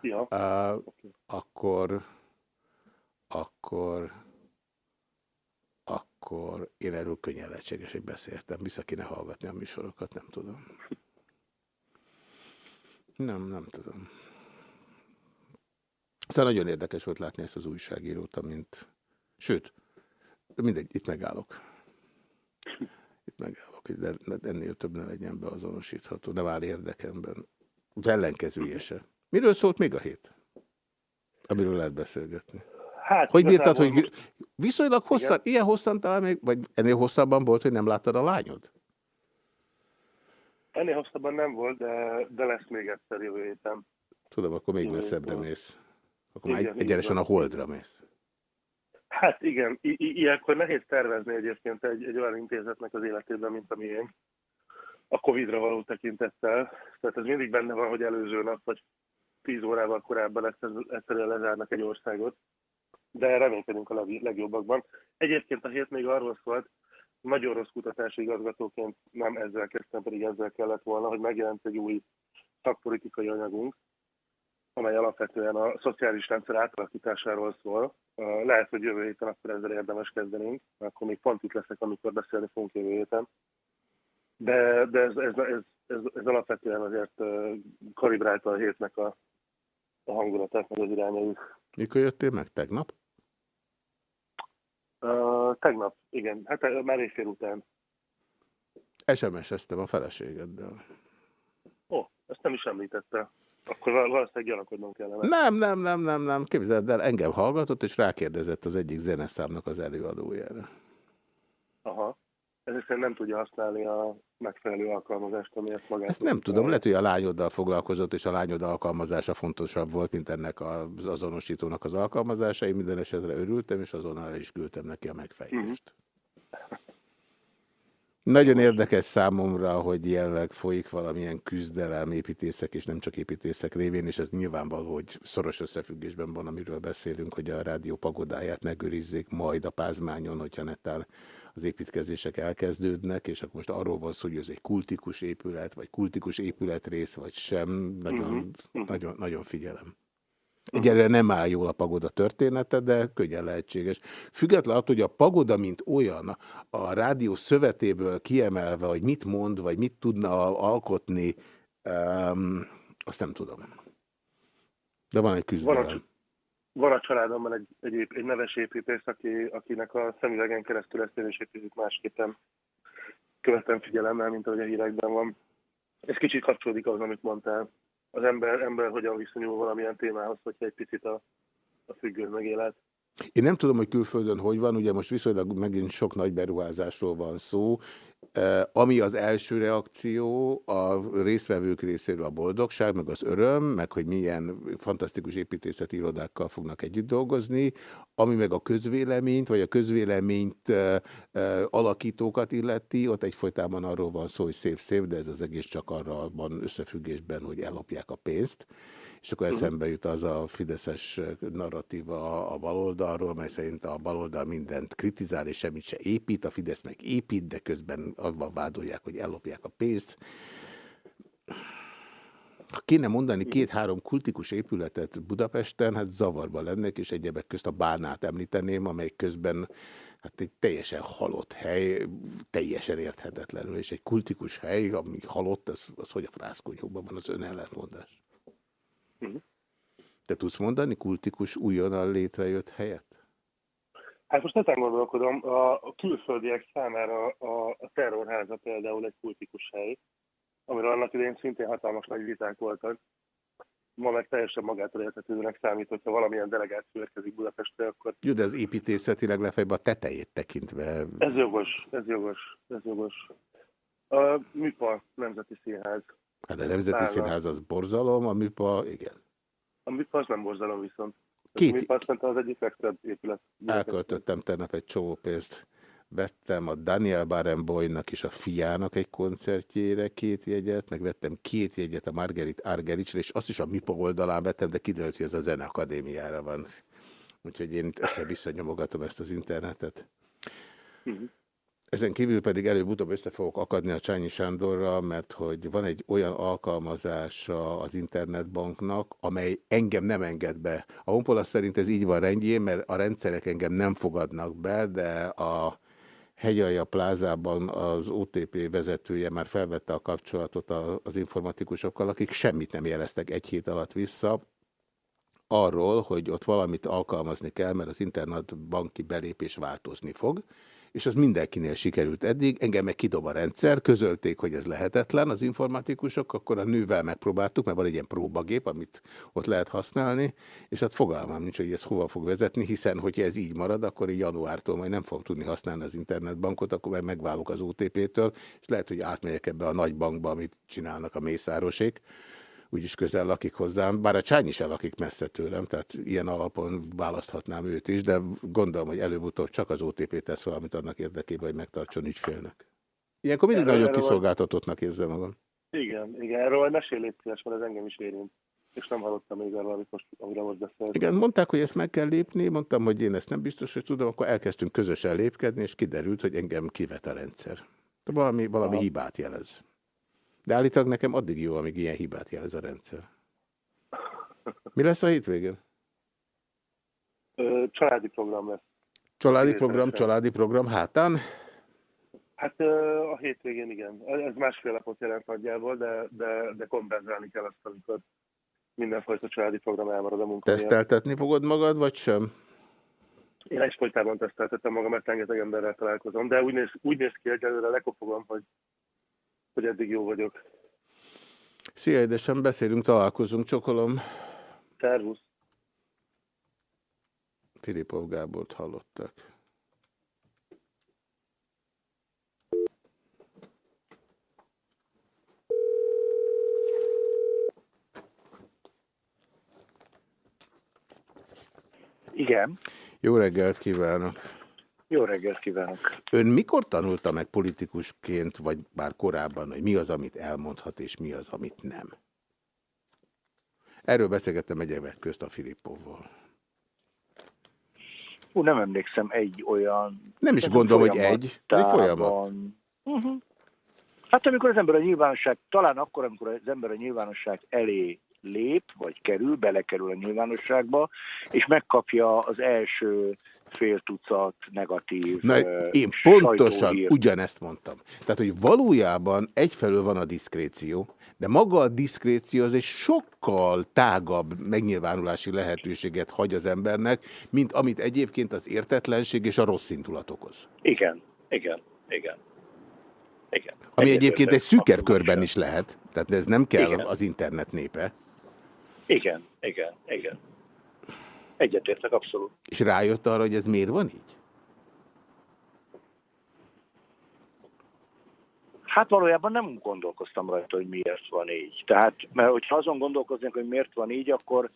[SPEAKER 6] ja.
[SPEAKER 1] uh, akkor, akkor, akkor én erről könnyen lehetséges, hogy beszéltem. Vissza kéne hallgatni a műsorokat, nem tudom. Nem, nem tudom. Szóval nagyon érdekes volt látni ezt az újságírót, amint... Sőt, mindegy, itt megállok. Megállok, de ennél több ne legyen beazonosítható. Nem áll érdekemben. De ellenkezője se. Miről szólt még a hét? Amiről lehet beszélgetni.
[SPEAKER 6] Hát,
[SPEAKER 1] hogy bírtad, hogy viszonylag hosszan, igen. ilyen hosszan talán még, vagy ennél hosszabban volt, hogy nem láttad a lányod?
[SPEAKER 6] Ennél hosszabban nem volt, de, de lesz még egyszer jövő héten.
[SPEAKER 1] Tudom, akkor még messzebbre mész. Akkor igen, már egyenesen a holdra mész.
[SPEAKER 6] Hát igen, I ilyenkor nehéz tervezni egyébként egy, egy olyan intézetnek az életében, mint a miénk. A Covid-ra való tekintettel. Tehát ez mindig benne van, hogy előző nap, vagy tíz órával korábban egyszerűen lezárnak egy országot. De reménykedünk a leg, legjobbakban. Egyébként a hét még arról szólt, nagyon rossz kutatási igazgatóként nem ezzel kezdtem, pedig ezzel kellett volna, hogy megjelent egy új szakpolitikai anyagunk, amely alapvetően a szociális rendszer átalakításáról szól. Lehet, hogy jövő héten akkor ezzel érdemes kezdenünk, akkor még pont itt leszek, amikor beszélni fogunk jövő héten. De, de ez, ez, ez, ez, ez alapvetően azért kalibrálta a hétnek a, a hangulatát, meg az irányait.
[SPEAKER 1] Mikor jöttél meg? Tegnap?
[SPEAKER 6] Uh, tegnap, igen. Hát már éjfél után.
[SPEAKER 1] SMS-eztem a feleségeddel.
[SPEAKER 6] Ó, ezt nem is említette. Akkor valószínűleg gyanakodnom kellene.
[SPEAKER 1] Nem, nem, nem, nem, nem. Képzeld el, engem hallgatott, és rákérdezett az egyik zeneszámnak az előadójára.
[SPEAKER 6] Aha. Ezért nem tudja használni a megfelelő alkalmazást, ami ezt magát...
[SPEAKER 1] Ezt nem tudom, lehet, hogy a lányoddal foglalkozott, és a lányod alkalmazása fontosabb volt, mint ennek az azonosítónak az alkalmazása. Én minden esetre örültem, és azonnal is küldtem neki a megfejtést. Uh -huh. Nagyon érdekes számomra, hogy jelenleg folyik valamilyen küzdelem építészek, és nem csak építészek révén, és ez nyilvánvaló, hogy szoros összefüggésben van, amiről beszélünk, hogy a rádió pagodáját megőrizzék majd a pázmányon, hogyha netán az építkezések elkezdődnek, és akkor most arról van szó, hogy ez egy kultikus épület, vagy kultikus épületrész, vagy sem. Nagyon, uh mhm. -huh. nagyon, nagyon figyelem. Egyelőre nem áll jól a pagoda története, de könnyen lehetséges. Független attól, hogy a pagoda, mint olyan, a rádió szövetéből kiemelve, hogy mit mond, vagy mit tudna alkotni, Um, azt nem tudom. De van egy küzdelem.
[SPEAKER 6] Van a, van a családomban egy, egy, egy neves építész, aki, akinek a szemüvegen keresztül ezt én is építik másképpen követem figyelemmel, mint ahogy a hírekben van. Ez kicsit kapcsolódik ahhoz, amit mondtál. Az ember, ember hogyan viszonyul valamilyen témához, hogyha egy picit a, a függő megélet.
[SPEAKER 1] Én nem tudom, hogy külföldön hogy van, ugye most viszonylag megint sok nagy beruházásról van szó, ami az első reakció a résztvevők részéről a boldogság, meg az öröm, meg hogy milyen fantasztikus építészeti irodákkal fognak együtt dolgozni, ami meg a közvéleményt, vagy a közvéleményt alakítókat illeti, ott egyfolytában arról van szó, hogy szép-szép, de ez az egész csak arra van összefüggésben, hogy ellopják a pénzt és akkor eszembe jut az a fideszes narratíva a baloldalról, mely szerint a baloldal mindent kritizál, és semmit se épít, a Fidesz meg épít, de közben azban vádolják, hogy ellopják a pénzt. Ha kéne mondani két-három kultikus épületet Budapesten, hát zavarba lennék, és egyebek közt a Bánát említeném, amely közben hát egy teljesen halott hely, teljesen érthetetlenül, és egy kultikus hely, ami halott, az, az hogy a frászkonyhóban van az ön ellentmondás? Uh-huh. Te tudsz mondani kultikus újonnan létrejött helyet?
[SPEAKER 6] Hát most ezen gondolkodom, a, a külföldiek számára a, a terrorháza például egy kultikus hely, amiről annak idején szintén hatalmas nagy viták voltak. Ma meg teljesen magától értetődőnek számít, hogyha valamilyen delegáció érkezik Budapestre, akkor...
[SPEAKER 1] Jó, de az építészetileg lefejbe a tetejét tekintve...
[SPEAKER 6] Ez jogos, ez jogos, ez jogos. A MIPA Nemzeti Színház
[SPEAKER 1] Hát a Nemzeti Nála. Színház az borzalom, a MIPA, igen.
[SPEAKER 6] A MIPA az nem borzalom viszont. Két... A MIPA az egyik legszebb épület.
[SPEAKER 1] Elköltöttem tegnap egy csomó pénzt. Vettem a Daniel Barenboynak és a fiának egy koncertjére két jegyet, meg vettem két jegyet a Margarit Argericsre, és azt is a MIPA oldalán vettem, de kiderült, hogy ez a Zeneakadémiára van. Úgyhogy én össze-vissza nyomogatom ezt az internetet. Uh mhm. Ezen kívül pedig előbb-utóbb össze fogok akadni a Csányi Sándorra, mert hogy van egy olyan alkalmazása az internetbanknak, amely engem nem enged be. A Honpola szerint ez így van rendjén, mert a rendszerek engem nem fogadnak be, de a Hegyalja plázában az OTP vezetője már felvette a kapcsolatot az informatikusokkal, akik semmit nem jeleztek egy hét alatt vissza, arról, hogy ott valamit alkalmazni kell, mert az internetbanki belépés változni fog és az mindenkinél sikerült eddig. Engem meg kidob a rendszer, közölték, hogy ez lehetetlen az informatikusok, akkor a nővel megpróbáltuk, mert van egy ilyen próbagép, amit ott lehet használni, és hát fogalmam nincs, hogy ez hova fog vezetni, hiszen hogyha ez így marad, akkor januártól majd nem fog tudni használni az internetbankot, akkor meg megválok az OTP-től, és lehet, hogy átmegyek ebbe a nagy bankba, amit csinálnak a mészárosék, úgyis közel lakik hozzám, bár a Csányi se lakik messze tőlem, tehát ilyen alapon választhatnám őt is, de gondolom, hogy előbb-utóbb csak az OTP tesz valamit annak érdekében, hogy megtartson ügyfélnek. Ilyenkor mindig erről, nagyon erről kiszolgáltatottnak érzem magam.
[SPEAKER 6] Igen, igen, erről majd mesélj mert ez engem is érint. És nem hallottam még arról, amit most, amire most beszélt.
[SPEAKER 1] Igen, mondták, hogy ezt meg kell lépni, mondtam, hogy én ezt nem biztos, hogy tudom, akkor elkezdtünk közösen lépkedni, és kiderült, hogy engem kivet a rendszer. Valami, valami hibát jelez. De állítólag nekem addig jó, amíg ilyen hibát jelez a rendszer. Mi lesz a hétvégén?
[SPEAKER 6] Családi program lesz.
[SPEAKER 1] Családi program, családi program hátán?
[SPEAKER 6] Hát a hétvégén igen. Ez másfél napot jelent nagyjából, de, de, de kompenzálni kell azt, amikor mindenfajta családi program elmarad a munka.
[SPEAKER 1] Teszteltetni fogod magad, vagy sem?
[SPEAKER 6] Én egyfolytában teszteltettem magam, mert rengeteg emberrel találkozom, de úgy néz, úgy néz ki egyelőre lekopogom, hogy hogy eddig jó vagyok.
[SPEAKER 1] Szia, édesem, beszélünk, találkozunk, csokolom.
[SPEAKER 6] Szervusz.
[SPEAKER 1] Filipov Gábort hallottak.
[SPEAKER 6] Igen.
[SPEAKER 1] Jó reggelt kívánok!
[SPEAKER 6] Jó reggelt kívánok!
[SPEAKER 1] Ön mikor tanulta meg politikusként, vagy már korábban, hogy mi az, amit elmondhat, és mi az, amit nem? Erről beszélgettem egy évet közt a Filippovval.
[SPEAKER 7] Ú, nem emlékszem egy olyan...
[SPEAKER 1] Nem is gondolom, hogy egy, de egy folyamat. Uh mhm. -huh.
[SPEAKER 7] Hát amikor az ember a nyilvánosság, talán akkor, amikor az ember a nyilvánosság elé lép, vagy kerül, belekerül a nyilvánosságba, és megkapja az első fél tucat negatív
[SPEAKER 1] Na, én pontosan
[SPEAKER 7] sajtóhír.
[SPEAKER 1] ugyanezt mondtam. Tehát, hogy valójában egyfelől van a diszkréció, de maga a diszkréció az egy sokkal tágabb megnyilvánulási lehetőséget hagy az embernek, mint amit egyébként az értetlenség és a rossz indulat okoz.
[SPEAKER 7] Igen, igen, igen. igen.
[SPEAKER 1] Ami egyébként egy szűkebb körben is lehet, tehát ez nem kell
[SPEAKER 7] Igen.
[SPEAKER 1] az internet népe.
[SPEAKER 7] Igen, igen, igen. Egyetértek abszolút.
[SPEAKER 1] És rájött arra, hogy ez miért van így?
[SPEAKER 7] Hát valójában nem gondolkoztam rajta, hogy miért van így. Tehát, mert hogyha azon gondolkoznék, hogy miért van így, akkor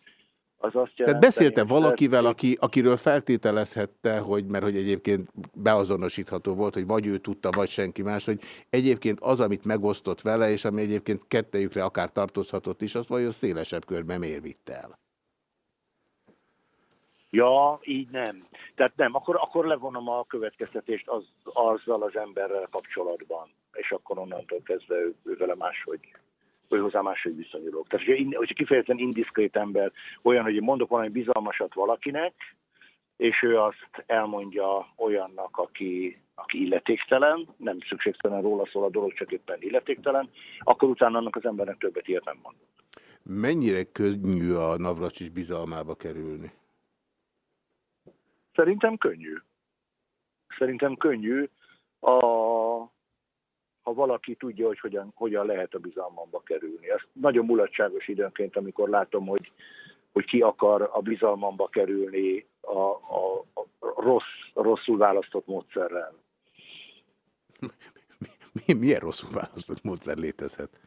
[SPEAKER 7] az azt jelenti...
[SPEAKER 1] Tehát beszélte valakivel, aki, akiről feltételezhette, hogy, mert hogy egyébként beazonosítható volt, hogy vagy ő tudta, vagy senki más, hogy egyébként az, amit megosztott vele, és ami egyébként kettejükre akár tartozhatott is, az vajon szélesebb körben miért vitte el?
[SPEAKER 7] Ja, így nem. Tehát nem, akkor, akkor levonom a következtetést az, azzal az emberrel kapcsolatban, és akkor onnantól kezdve ő, ő vele máshogy, ő hozzá máshogy viszonyulok. Tehát, hogyha, hogyha kifejezetten indiszkrét ember, olyan, hogy mondok valami bizalmasat valakinek, és ő azt elmondja olyannak, aki, aki illetéktelen, nem szükségtelen róla szól a dolog, csak éppen illetéktelen, akkor utána annak az embernek többet ilyet nem mond.
[SPEAKER 1] Mennyire könnyű a Navracsis bizalmába kerülni?
[SPEAKER 7] Szerintem könnyű. Szerintem könnyű, a, ha valaki tudja, hogy hogyan, hogyan lehet a bizalmamba kerülni. Ez nagyon mulatságos időnként, amikor látom, hogy, hogy ki akar a bizalmamba kerülni a, a, a rossz, rosszul választott módszerrel.
[SPEAKER 1] Mi- Milyen rosszul választott módszer létezhet?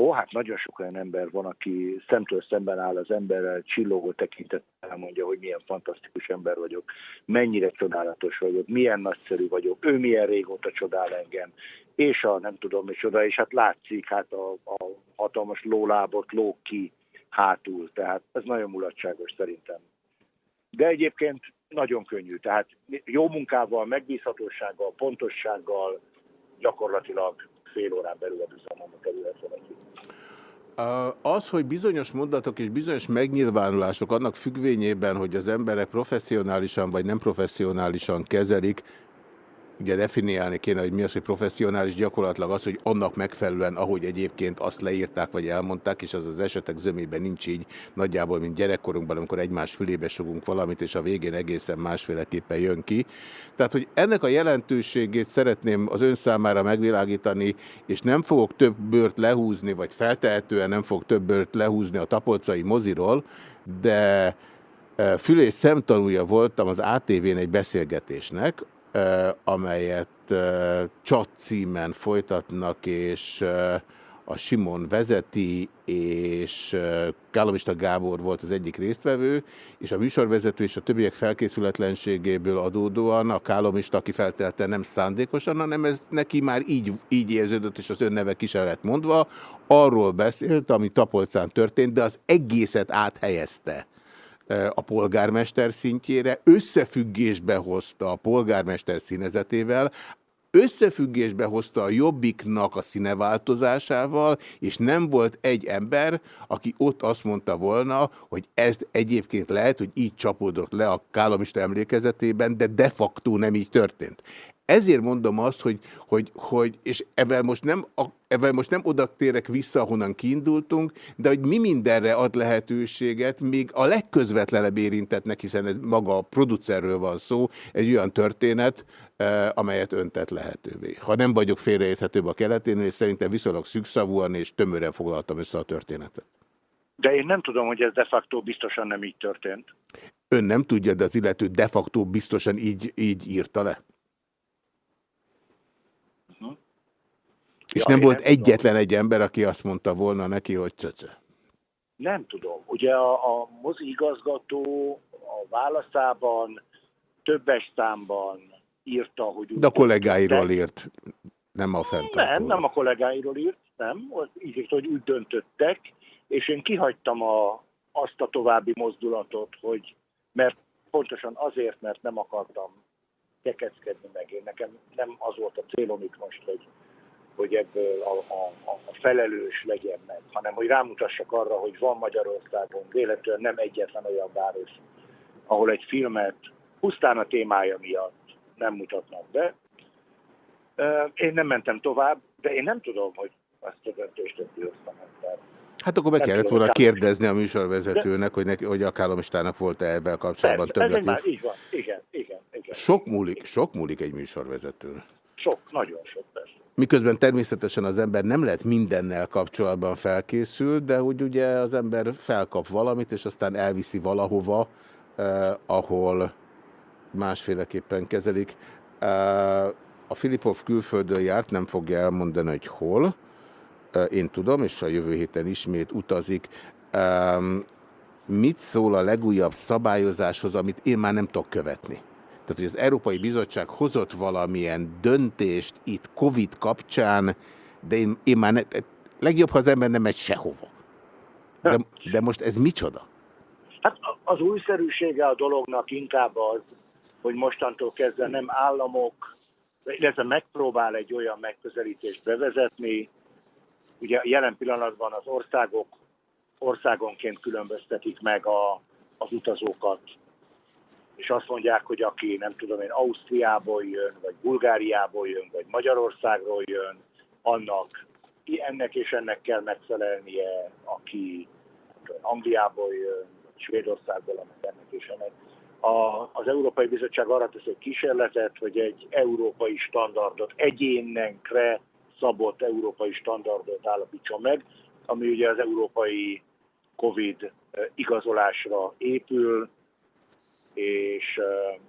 [SPEAKER 7] Ó, hát nagyon sok olyan ember van, aki szemtől szemben áll az emberrel, csillogó tekintettel mondja, hogy milyen fantasztikus ember vagyok, mennyire csodálatos vagyok, milyen nagyszerű vagyok, ő milyen régóta csodál engem, és a nem tudom micsoda, és hát látszik, hát a, a hatalmas lólábot lóg ki hátul, tehát ez nagyon mulatságos szerintem. De egyébként nagyon könnyű, tehát jó munkával, megbízhatósággal, pontossággal gyakorlatilag fél órán belül a bizalomba kerülhet valaki.
[SPEAKER 1] A- Az, hogy bizonyos mondatok és bizonyos megnyilvánulások annak függvényében, hogy az emberek professzionálisan vagy nem professzionálisan kezelik, ugye definiálni kéne, hogy mi az, hogy professzionális, gyakorlatilag az, hogy annak megfelelően, ahogy egyébként azt leírták vagy elmondták, és az az esetek zömében nincs így nagyjából, mint gyerekkorunkban, amikor egymás fülébe sugunk valamit, és a végén egészen másféleképpen jön ki. Tehát, hogy ennek a jelentőségét szeretném az ön számára megvilágítani, és nem fogok több bőrt lehúzni, vagy feltehetően nem fog több bőrt lehúzni a tapolcai moziról, de e, fül- és szemtanúja voltam az ATV-n egy beszélgetésnek, amelyet csat címen folytatnak, és a Simon vezeti, és Kálomista Gábor volt az egyik résztvevő, és a műsorvezető és a többiek felkészületlenségéből adódóan a Kálomista, aki feltelte nem szándékosan, hanem ez neki már így, így érződött, és az önneve ki se lett mondva, arról beszélt, ami Tapolcán történt, de az egészet áthelyezte a polgármester szintjére, összefüggésbe hozta a polgármester színezetével, összefüggésbe hozta a Jobbiknak a színeváltozásával, és nem volt egy ember, aki ott azt mondta volna, hogy ez egyébként lehet, hogy így csapódott le a Kálomista emlékezetében, de de facto nem így történt. Ezért mondom azt, hogy, hogy, hogy és ebben most, nem, a, ebben most nem oda térek vissza, ahonnan kiindultunk, de hogy mi mindenre ad lehetőséget, még a legközvetlenebb érintettnek, hiszen ez maga a producerről van szó, egy olyan történet, eh, amelyet öntett lehetővé. Ha nem vagyok félreérthetőbb a keletén, és szerintem viszonylag szükszavúan és tömören foglaltam össze a történetet.
[SPEAKER 7] De én nem tudom, hogy ez de facto biztosan nem így történt.
[SPEAKER 1] Ön nem tudja, de az illető de facto biztosan így, így írta le? És nem volt
[SPEAKER 7] nem tudom.
[SPEAKER 1] egyetlen egy ember, aki azt mondta volna neki, hogy cöcö.
[SPEAKER 7] Nem tudom. Ugye a, a mozi igazgató a válaszában többes számban írta, hogy...
[SPEAKER 1] De a kollégáiról
[SPEAKER 7] döntöttek.
[SPEAKER 1] írt, nem a fenntartóról.
[SPEAKER 7] Nem, nem a kollégáiról írt, nem. Így írta, hogy úgy döntöttek, és én kihagytam a, azt a további mozdulatot, hogy mert pontosan azért, mert nem akartam kekeckedni meg. Én nekem nem az volt a célom itt most, hogy, hogy ebből a, a, a felelős legyen meg, hanem hogy rámutassak arra, hogy van Magyarországon véletlenül nem egyetlen olyan város, ahol egy filmet pusztán a témája miatt nem mutatnak be. Én nem mentem tovább, de én nem tudom, hogy azt a döntést hoztam
[SPEAKER 1] Hát akkor be kellett volna kérdezni a műsorvezetőnek, hogy, neki, hogy a Kállomistának volt-e ebben kapcsolatban többletív.
[SPEAKER 7] Már így van, igen, igen, igen.
[SPEAKER 1] Sok múlik, sok múlik egy műsorvezetőn.
[SPEAKER 7] Sok, nagyon sok persze.
[SPEAKER 1] Miközben természetesen az ember nem lehet mindennel kapcsolatban felkészül, de úgy ugye az ember felkap valamit, és aztán elviszi valahova, eh, ahol másféleképpen kezelik. Eh, a Filipov külföldön járt, nem fogja elmondani, hogy hol, én tudom, és a jövő héten ismét utazik. Mit szól a legújabb szabályozáshoz, amit én már nem tudok követni? Tehát, hogy az Európai Bizottság hozott valamilyen döntést itt Covid kapcsán, de én, én már ne, legjobb, ha az ember nem megy sehova. De, de most ez micsoda?
[SPEAKER 7] Hát az újszerűsége a dolognak inkább az, hogy mostantól kezdve nem államok, illetve megpróbál egy olyan megközelítést bevezetni, Ugye jelen pillanatban az országok országonként különböztetik meg a, az utazókat, és azt mondják, hogy aki nem tudom én Ausztriából jön, vagy Bulgáriából jön, vagy Magyarországról jön, annak ennek és ennek kell megfelelnie, aki Angliából jön, Svédországból, annak ennek és ennek. A, az Európai Bizottság arra tesz egy kísérletet, hogy egy európai standardot egyénenkre szabott európai standardot állapítson meg, ami ugye az európai COVID eh, igazolásra épül, és,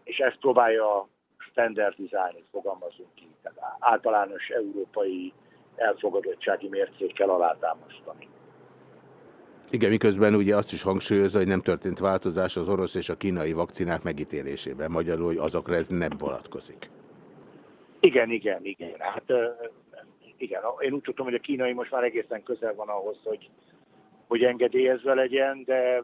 [SPEAKER 7] és ezt próbálja standardizálni, fogalmazunk ki, tehát általános európai elfogadottsági mércékkel alátámasztani.
[SPEAKER 1] Igen, miközben ugye azt is hangsúlyozza, hogy nem történt változás az orosz és a kínai vakcinák megítélésében. Magyarul, hogy azokra ez nem vonatkozik.
[SPEAKER 7] Igen, igen, igen. Hát igen, én úgy tudom, hogy a kínai most már egészen közel van ahhoz, hogy, hogy engedélyezve legyen, de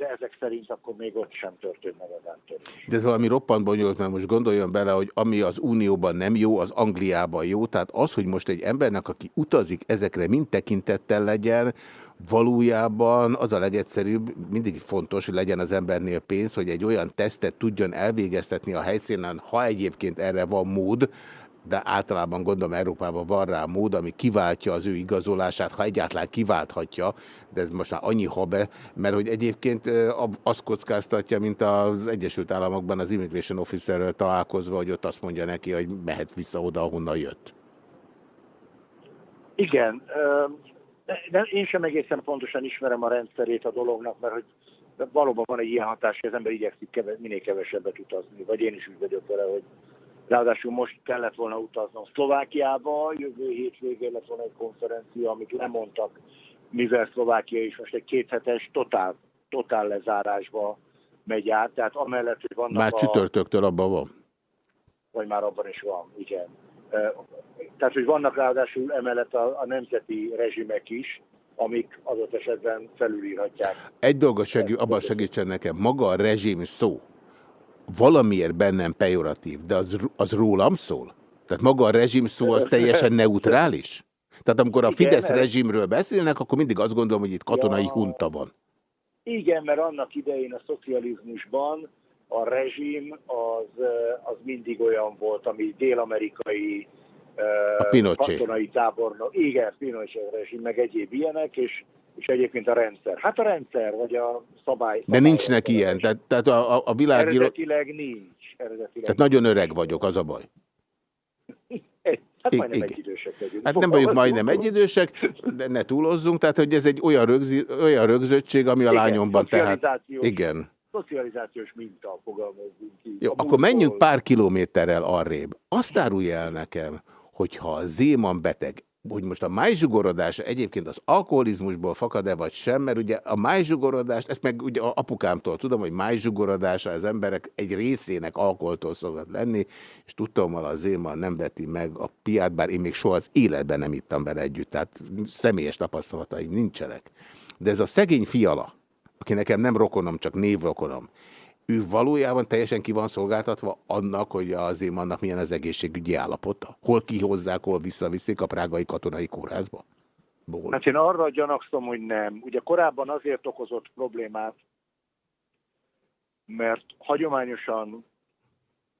[SPEAKER 7] de ezek szerint akkor még ott sem történt meg az.
[SPEAKER 1] De ez valami roppant bonyolult, mert most gondoljon bele, hogy ami az Unióban nem jó, az Angliában jó. Tehát az, hogy most egy embernek, aki utazik, ezekre mind tekintettel legyen, valójában az a legegyszerűbb, mindig fontos, hogy legyen az embernél pénz, hogy egy olyan tesztet tudjon elvégeztetni a helyszínen, ha egyébként erre van mód, de általában gondolom Európában van rá mód, ami kiváltja az ő igazolását, ha egyáltalán kiválthatja, de ez most már annyi habe, mert hogy egyébként azt kockáztatja, mint az Egyesült Államokban az Immigration Officerrel találkozva, hogy ott azt mondja neki, hogy mehet vissza oda, ahonnan jött.
[SPEAKER 7] Igen, de én sem egészen pontosan ismerem a rendszerét a dolognak, mert hogy valóban van egy ilyen hatás, hogy az ember igyekszik minél kevesebbet utazni, vagy én is úgy vagyok vele, hogy Ráadásul most kellett volna utaznom Szlovákiába, jövő hétvégén lett volna egy konferencia, amit lemondtak, mivel Szlovákia is most egy kéthetes totál, totál lezárásba megy át. Tehát amellett, hogy vannak
[SPEAKER 1] Már a... csütörtöktől abban van?
[SPEAKER 7] Vagy már abban is van, igen. Tehát, hogy vannak ráadásul emellett a, a nemzeti rezsimek is, amik adott esetben felülírhatják.
[SPEAKER 1] Egy dolgot segít, abban segítsen nekem, maga a rezsim szó, valamiért bennem pejoratív, de az, az rólam szól? Tehát maga a rezsim szó az teljesen neutrális? Tehát amikor a Fidesz Igen, rezsimről beszélnek, akkor mindig azt gondolom, hogy itt katonai ja, hunta van.
[SPEAKER 7] Igen, mert annak idején a szocializmusban a rezsim az, az mindig olyan volt, ami dél-amerikai katonai tábornok, igen, Pinochet rezsim, meg egyéb ilyenek, és és egyébként a rendszer. Hát a rendszer, vagy a szabály.
[SPEAKER 1] De nincsnek ilyen, tehát, tehát a, a, a világ...
[SPEAKER 7] Eredetileg nincs. Eredetileg
[SPEAKER 1] tehát nagyon öreg vagyok, az a baj.
[SPEAKER 7] Hát majdnem egyidősek vagyunk.
[SPEAKER 1] Hát nem vagyunk majdnem egyidősek, de ne túlozzunk, tehát hogy ez egy olyan, rögzi, olyan rögzöttség, ami a igen, lányomban tehát... Igen.
[SPEAKER 7] Szocializációs minta fogalmazunk ki.
[SPEAKER 1] Jó, akkor menjünk pár kilométerrel arrébb. Azt árulja el nekem, hogyha a Zéman beteg hogy most a májzsugorodás egyébként az alkoholizmusból fakad-e vagy sem, mert ugye a májzsugorodást, ezt meg ugye apukámtól tudom, hogy májzsugorodása az emberek egy részének alkoholtól szokott lenni, és tudtam, hogy az Zéma nem veti meg a piát, bár én még soha az életben nem ittam vele együtt, tehát személyes tapasztalataim nincsenek. De ez a szegény fiala, aki nekem nem rokonom, csak névrokonom, ő valójában teljesen ki van szolgáltatva annak, hogy az én annak milyen az egészségügyi állapota? Hol kihozzák, hol visszaviszik a prágai katonai kórházba?
[SPEAKER 7] Ból. Hát én arra gyanakszom, hogy nem. Ugye korábban azért okozott problémát, mert hagyományosan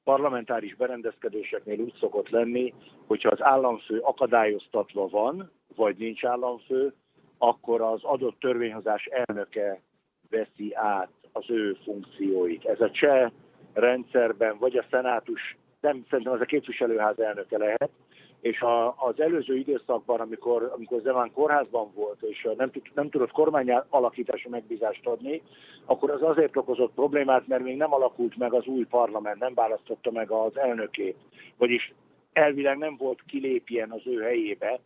[SPEAKER 7] parlamentáris berendezkedéseknél úgy szokott lenni, hogyha az államfő akadályoztatva van, vagy nincs államfő, akkor az adott törvényhozás elnöke veszi át az ő funkcióit. Ez a cseh rendszerben, vagy a szenátus, nem szerintem az a képviselőház elnöke lehet, és a, az előző időszakban, amikor, amikor Zeman kórházban volt, és nem, tud, nem tudott kormány alakítási megbízást adni, akkor az azért okozott problémát, mert még nem alakult meg az új parlament, nem választotta meg az elnökét. Vagyis elvileg nem volt kilépjen az ő helyébe.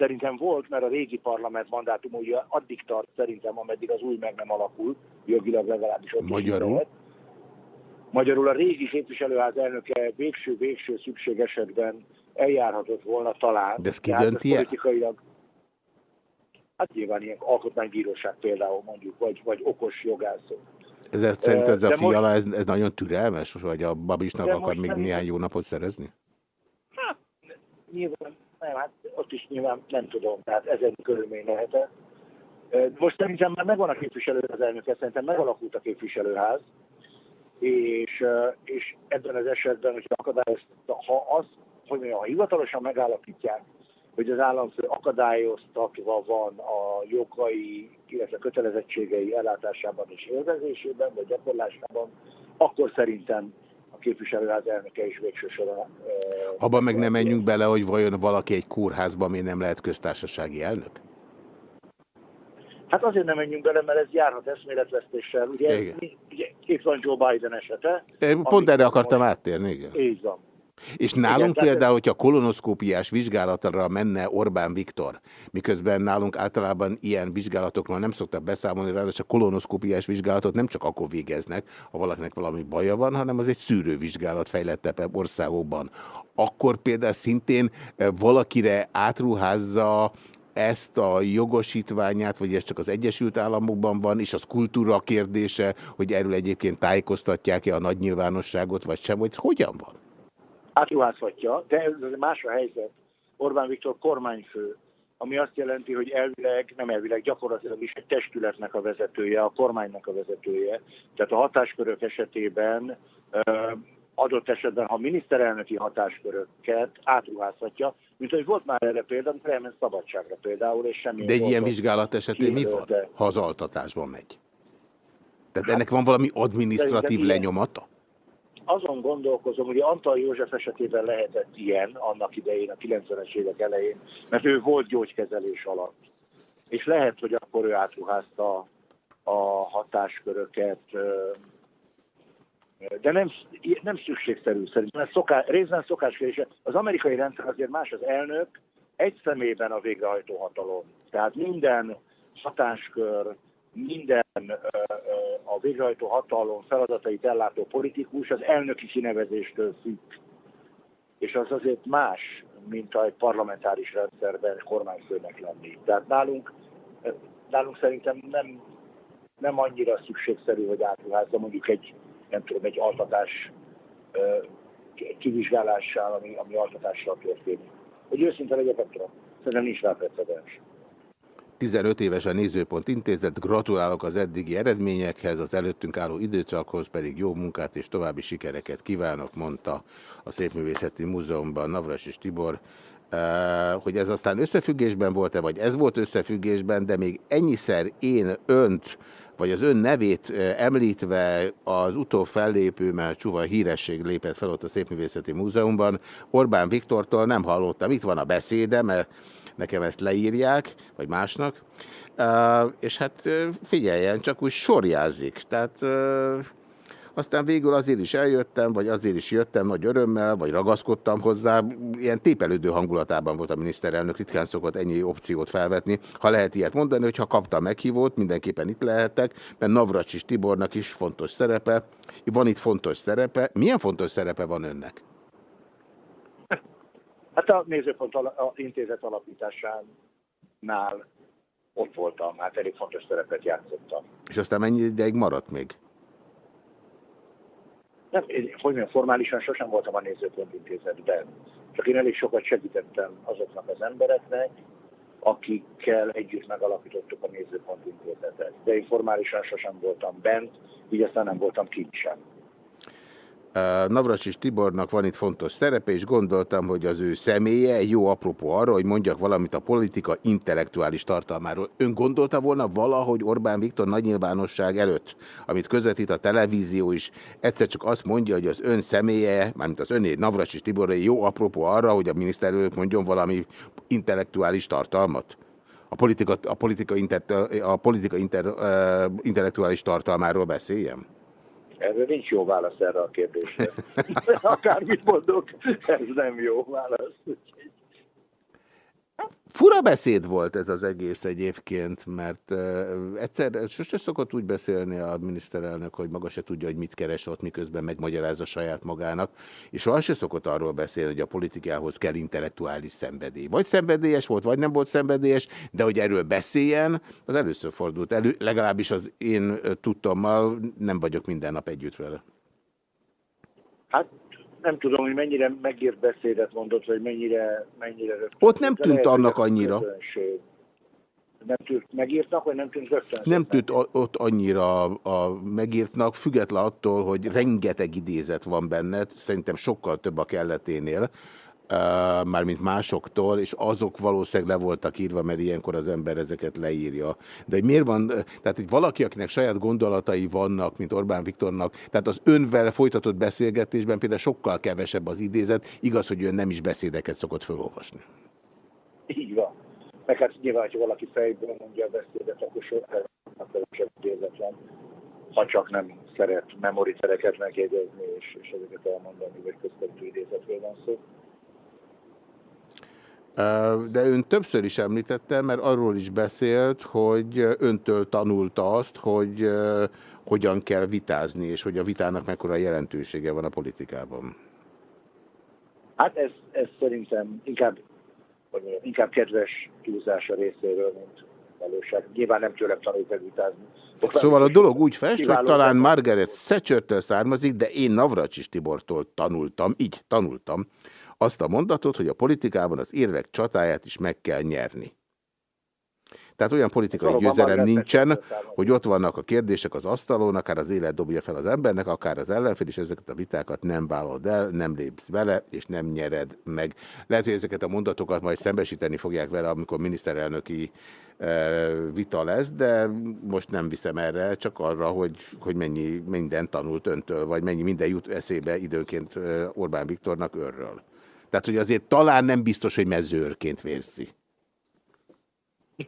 [SPEAKER 7] Szerintem volt, mert a régi parlament mandátum ugye addig tart szerintem, ameddig az új meg nem alakul, jogilag legalábbis ott
[SPEAKER 1] Magyarul?
[SPEAKER 7] Magyarul a régi képviselőház elnöke végső-végső szükség esetben eljárhatott volna talán.
[SPEAKER 1] De ezt ki dönti politikailag,
[SPEAKER 7] Hát nyilván ilyen alkotmánybíróság például mondjuk, vagy, vagy okos jogászok.
[SPEAKER 1] Ez szerint ez a fiala, ez, ez nagyon türelmes, vagy a babisnak akar még néhány jó napot szerezni?
[SPEAKER 7] Hát, nyilván, nem, hát ott is nyilván nem tudom, tehát ezen körülmény lehet. Most szerintem már megvan a képviselőház elnöke, szerintem megalakult a képviselőház, és, és ebben az esetben, hogyha akadályozta, ha az hogy mondjam, ha hivatalosan megállapítják, hogy az államfő akadályoztatva van a jogai, illetve kötelezettségei ellátásában és élvezésében, vagy gyakorlásában, akkor szerintem képviselőház elnöke is végső soron...
[SPEAKER 1] Abban meg nem menjünk bele, hogy vajon valaki egy kórházban még nem lehet köztársasági elnök?
[SPEAKER 7] Hát azért nem menjünk bele, mert ez járhat eszméletvesztéssel. Ugye, ugye itt van Joe Biden esete.
[SPEAKER 1] Én pont erre akartam áttérni, igen.
[SPEAKER 7] Így van.
[SPEAKER 1] És nálunk Igen, például, hogyha kolonoszkópiás vizsgálatra menne Orbán Viktor, miközben nálunk általában ilyen vizsgálatokról nem szoktak beszámolni, ráadásul a kolonoszkópiás vizsgálatot nem csak akkor végeznek, ha valakinek valami baja van, hanem az egy szűrővizsgálat fejlettebb országokban. Akkor például szintén eh, valakire átruházza ezt a jogosítványát, vagy ez csak az Egyesült Államokban van, és az kultúra kérdése, hogy erről egyébként tájékoztatják-e a nagy nyilvánosságot, vagy sem, hogy hogyan van?
[SPEAKER 7] Átruházhatja, de ez más a helyzet. Orbán Viktor kormányfő, ami azt jelenti, hogy elvileg, nem elvileg, gyakorlatilag is egy testületnek a vezetője, a kormánynak a vezetője. Tehát a hatáskörök esetében adott esetben, ha miniszterelnöki hatásköröket átruházhatja, mint hogy volt már erre példa, amikor elment szabadságra például, és semmi...
[SPEAKER 1] De egy ilyen vizsgálat esetén mi van, ha az altatásban megy? Tehát hát, ennek van valami administratív lenyomata?
[SPEAKER 7] Azon gondolkozom, hogy Antal József esetében lehetett ilyen annak idején, a 90-es évek elején, mert ő volt gyógykezelés alatt. És lehet, hogy akkor ő átruházta a hatásköröket, de nem, nem szükségszerű szerintem. Ez szoká, részben szokáskérése. Az amerikai rendszer azért más az elnök, egy szemében a végrehajtó hatalom. Tehát minden hatáskör, minden a végrehajtó hatalom feladatait ellátó politikus az elnöki kinevezéstől függ. És az azért más, mint egy parlamentáris rendszerben kormányfőnek lenni. Tehát nálunk, nálunk szerintem nem, nem annyira szükségszerű, hogy átruházza mondjuk egy, nem tudom, egy altatás kivizsgálással, ami, ami altatással történik. Hogy őszinte legyek, nem tudom. Szerintem nincs rá precedens.
[SPEAKER 1] 15 éves a Nézőpont Intézet, gratulálok az eddigi eredményekhez, az előttünk álló időszakhoz pedig jó munkát és további sikereket kívánok, mondta a Szépművészeti Múzeumban Navras és Tibor, hogy ez aztán összefüggésben volt-e, vagy ez volt összefüggésben, de még ennyiszer én önt, vagy az ön nevét említve az utó fellépő, mert csuva híresség lépett fel ott a Szépművészeti Múzeumban, Orbán Viktortól nem hallottam, itt van a beszéde, mert nekem ezt leírják, vagy másnak, és hát figyeljen, csak úgy sorjázik. Tehát aztán végül azért is eljöttem, vagy azért is jöttem nagy örömmel, vagy ragaszkodtam hozzá. Ilyen tépelődő hangulatában volt a miniszterelnök, ritkán szokott ennyi opciót felvetni. Ha lehet ilyet mondani, hogy ha kaptam meghívót, mindenképpen itt lehetek, mert Navracsis Tibornak is fontos szerepe. Van itt fontos szerepe. Milyen fontos szerepe van önnek?
[SPEAKER 7] Hát a nézőpont a intézet alapításánál ott voltam, hát elég fontos szerepet játszottam.
[SPEAKER 1] És aztán mennyi ideig maradt még?
[SPEAKER 7] Nem, én, hogy mondjam, formálisan sosem voltam a nézőpont intézetben. Csak én elég sokat segítettem azoknak az embereknek, akikkel együtt megalapítottuk a Nézőpont Intézetet. De én formálisan sosem voltam bent, így aztán nem voltam kint sem.
[SPEAKER 1] Navracsis Tibornak van itt fontos szerepe, és gondoltam, hogy az ő személye jó apropó arra, hogy mondjak valamit a politika intellektuális tartalmáról. Ön gondolta volna valahogy Orbán Viktor nagy nyilvánosság előtt, amit közvetít a televízió is, egyszer csak azt mondja, hogy az ön személye, mármint az öné Navracsis Tibor jó apropó arra, hogy a miniszterelnök mondjon valami intellektuális tartalmat? A politika, a politika, inter, a politika inter, uh, intellektuális tartalmáról beszéljem?
[SPEAKER 7] Erre nincs jó válasz erre a kérdésre. Akármit mondok, ez nem jó válasz.
[SPEAKER 1] Fura beszéd volt ez az egész egyébként, mert egyszer sose szokott úgy beszélni a miniszterelnök, hogy maga se tudja, hogy mit keres ott, miközben megmagyarázza saját magának, és soha se szokott arról beszélni, hogy a politikához kell intellektuális szenvedély. Vagy szenvedélyes volt, vagy nem volt szenvedélyes, de hogy erről beszéljen, az először fordult elő, legalábbis az én tudtommal nem vagyok minden nap együtt vele.
[SPEAKER 7] Hát nem tudom, hogy mennyire megírt beszédet mondott, vagy mennyire... mennyire
[SPEAKER 1] Ott nem tűnt lehet, annak annyira.
[SPEAKER 7] Nem tűnt megírtnak, vagy nem tűnt rögtön?
[SPEAKER 1] Nem tűnt ott annyira a megírtnak, független attól, hogy rengeteg idézet van benned, szerintem sokkal több a kelleténél, mármint másoktól, és azok valószínűleg le voltak írva, mert ilyenkor az ember ezeket leírja. De miért van, tehát egy valaki, akinek saját gondolatai vannak, mint Orbán Viktornak, tehát az önvel folytatott beszélgetésben például sokkal kevesebb az idézet, igaz, hogy ön nem is beszédeket szokott felolvasni.
[SPEAKER 7] Így van. Meg hát nyilván, hogyha valaki fejből mondja a beszédet, akkor sokkal kevesebb idézet van ha csak nem szeret memoritereket megjegyezni, és, és ezeket elmondani, vagy köztető idézetről van szó.
[SPEAKER 1] De ön többször is említette, mert arról is beszélt, hogy öntől tanulta azt, hogy hogyan kell vitázni, és hogy a vitának mekkora jelentősége van a politikában.
[SPEAKER 7] Hát ez, ez szerintem inkább, hogy mondjam, inkább kedves túlzása részéről, mint valóság. Nyilván nem tőlem tanult el vitázni.
[SPEAKER 1] Ott szóval a dolog úgy fest, hogy talán Margaret thatcher származik, de én Navracsis Tibortól tanultam, így tanultam, azt a mondatot, hogy a politikában az érvek csatáját is meg kell nyerni. Tehát olyan politikai győzelem nincsen, hogy ott vannak a kérdések az asztalon, akár az élet dobja fel az embernek, akár az ellenfél, és ezeket a vitákat nem vállalod el, nem lépsz bele, és nem nyered meg. Lehet, hogy ezeket a mondatokat majd szembesíteni fogják vele, amikor miniszterelnöki e, vita lesz, de most nem viszem erre, csak arra, hogy, hogy mennyi minden tanult öntől, vagy mennyi minden jut eszébe időnként e, Orbán Viktornak örről. Tehát, hogy azért talán nem biztos, hogy mezőrként vérzi.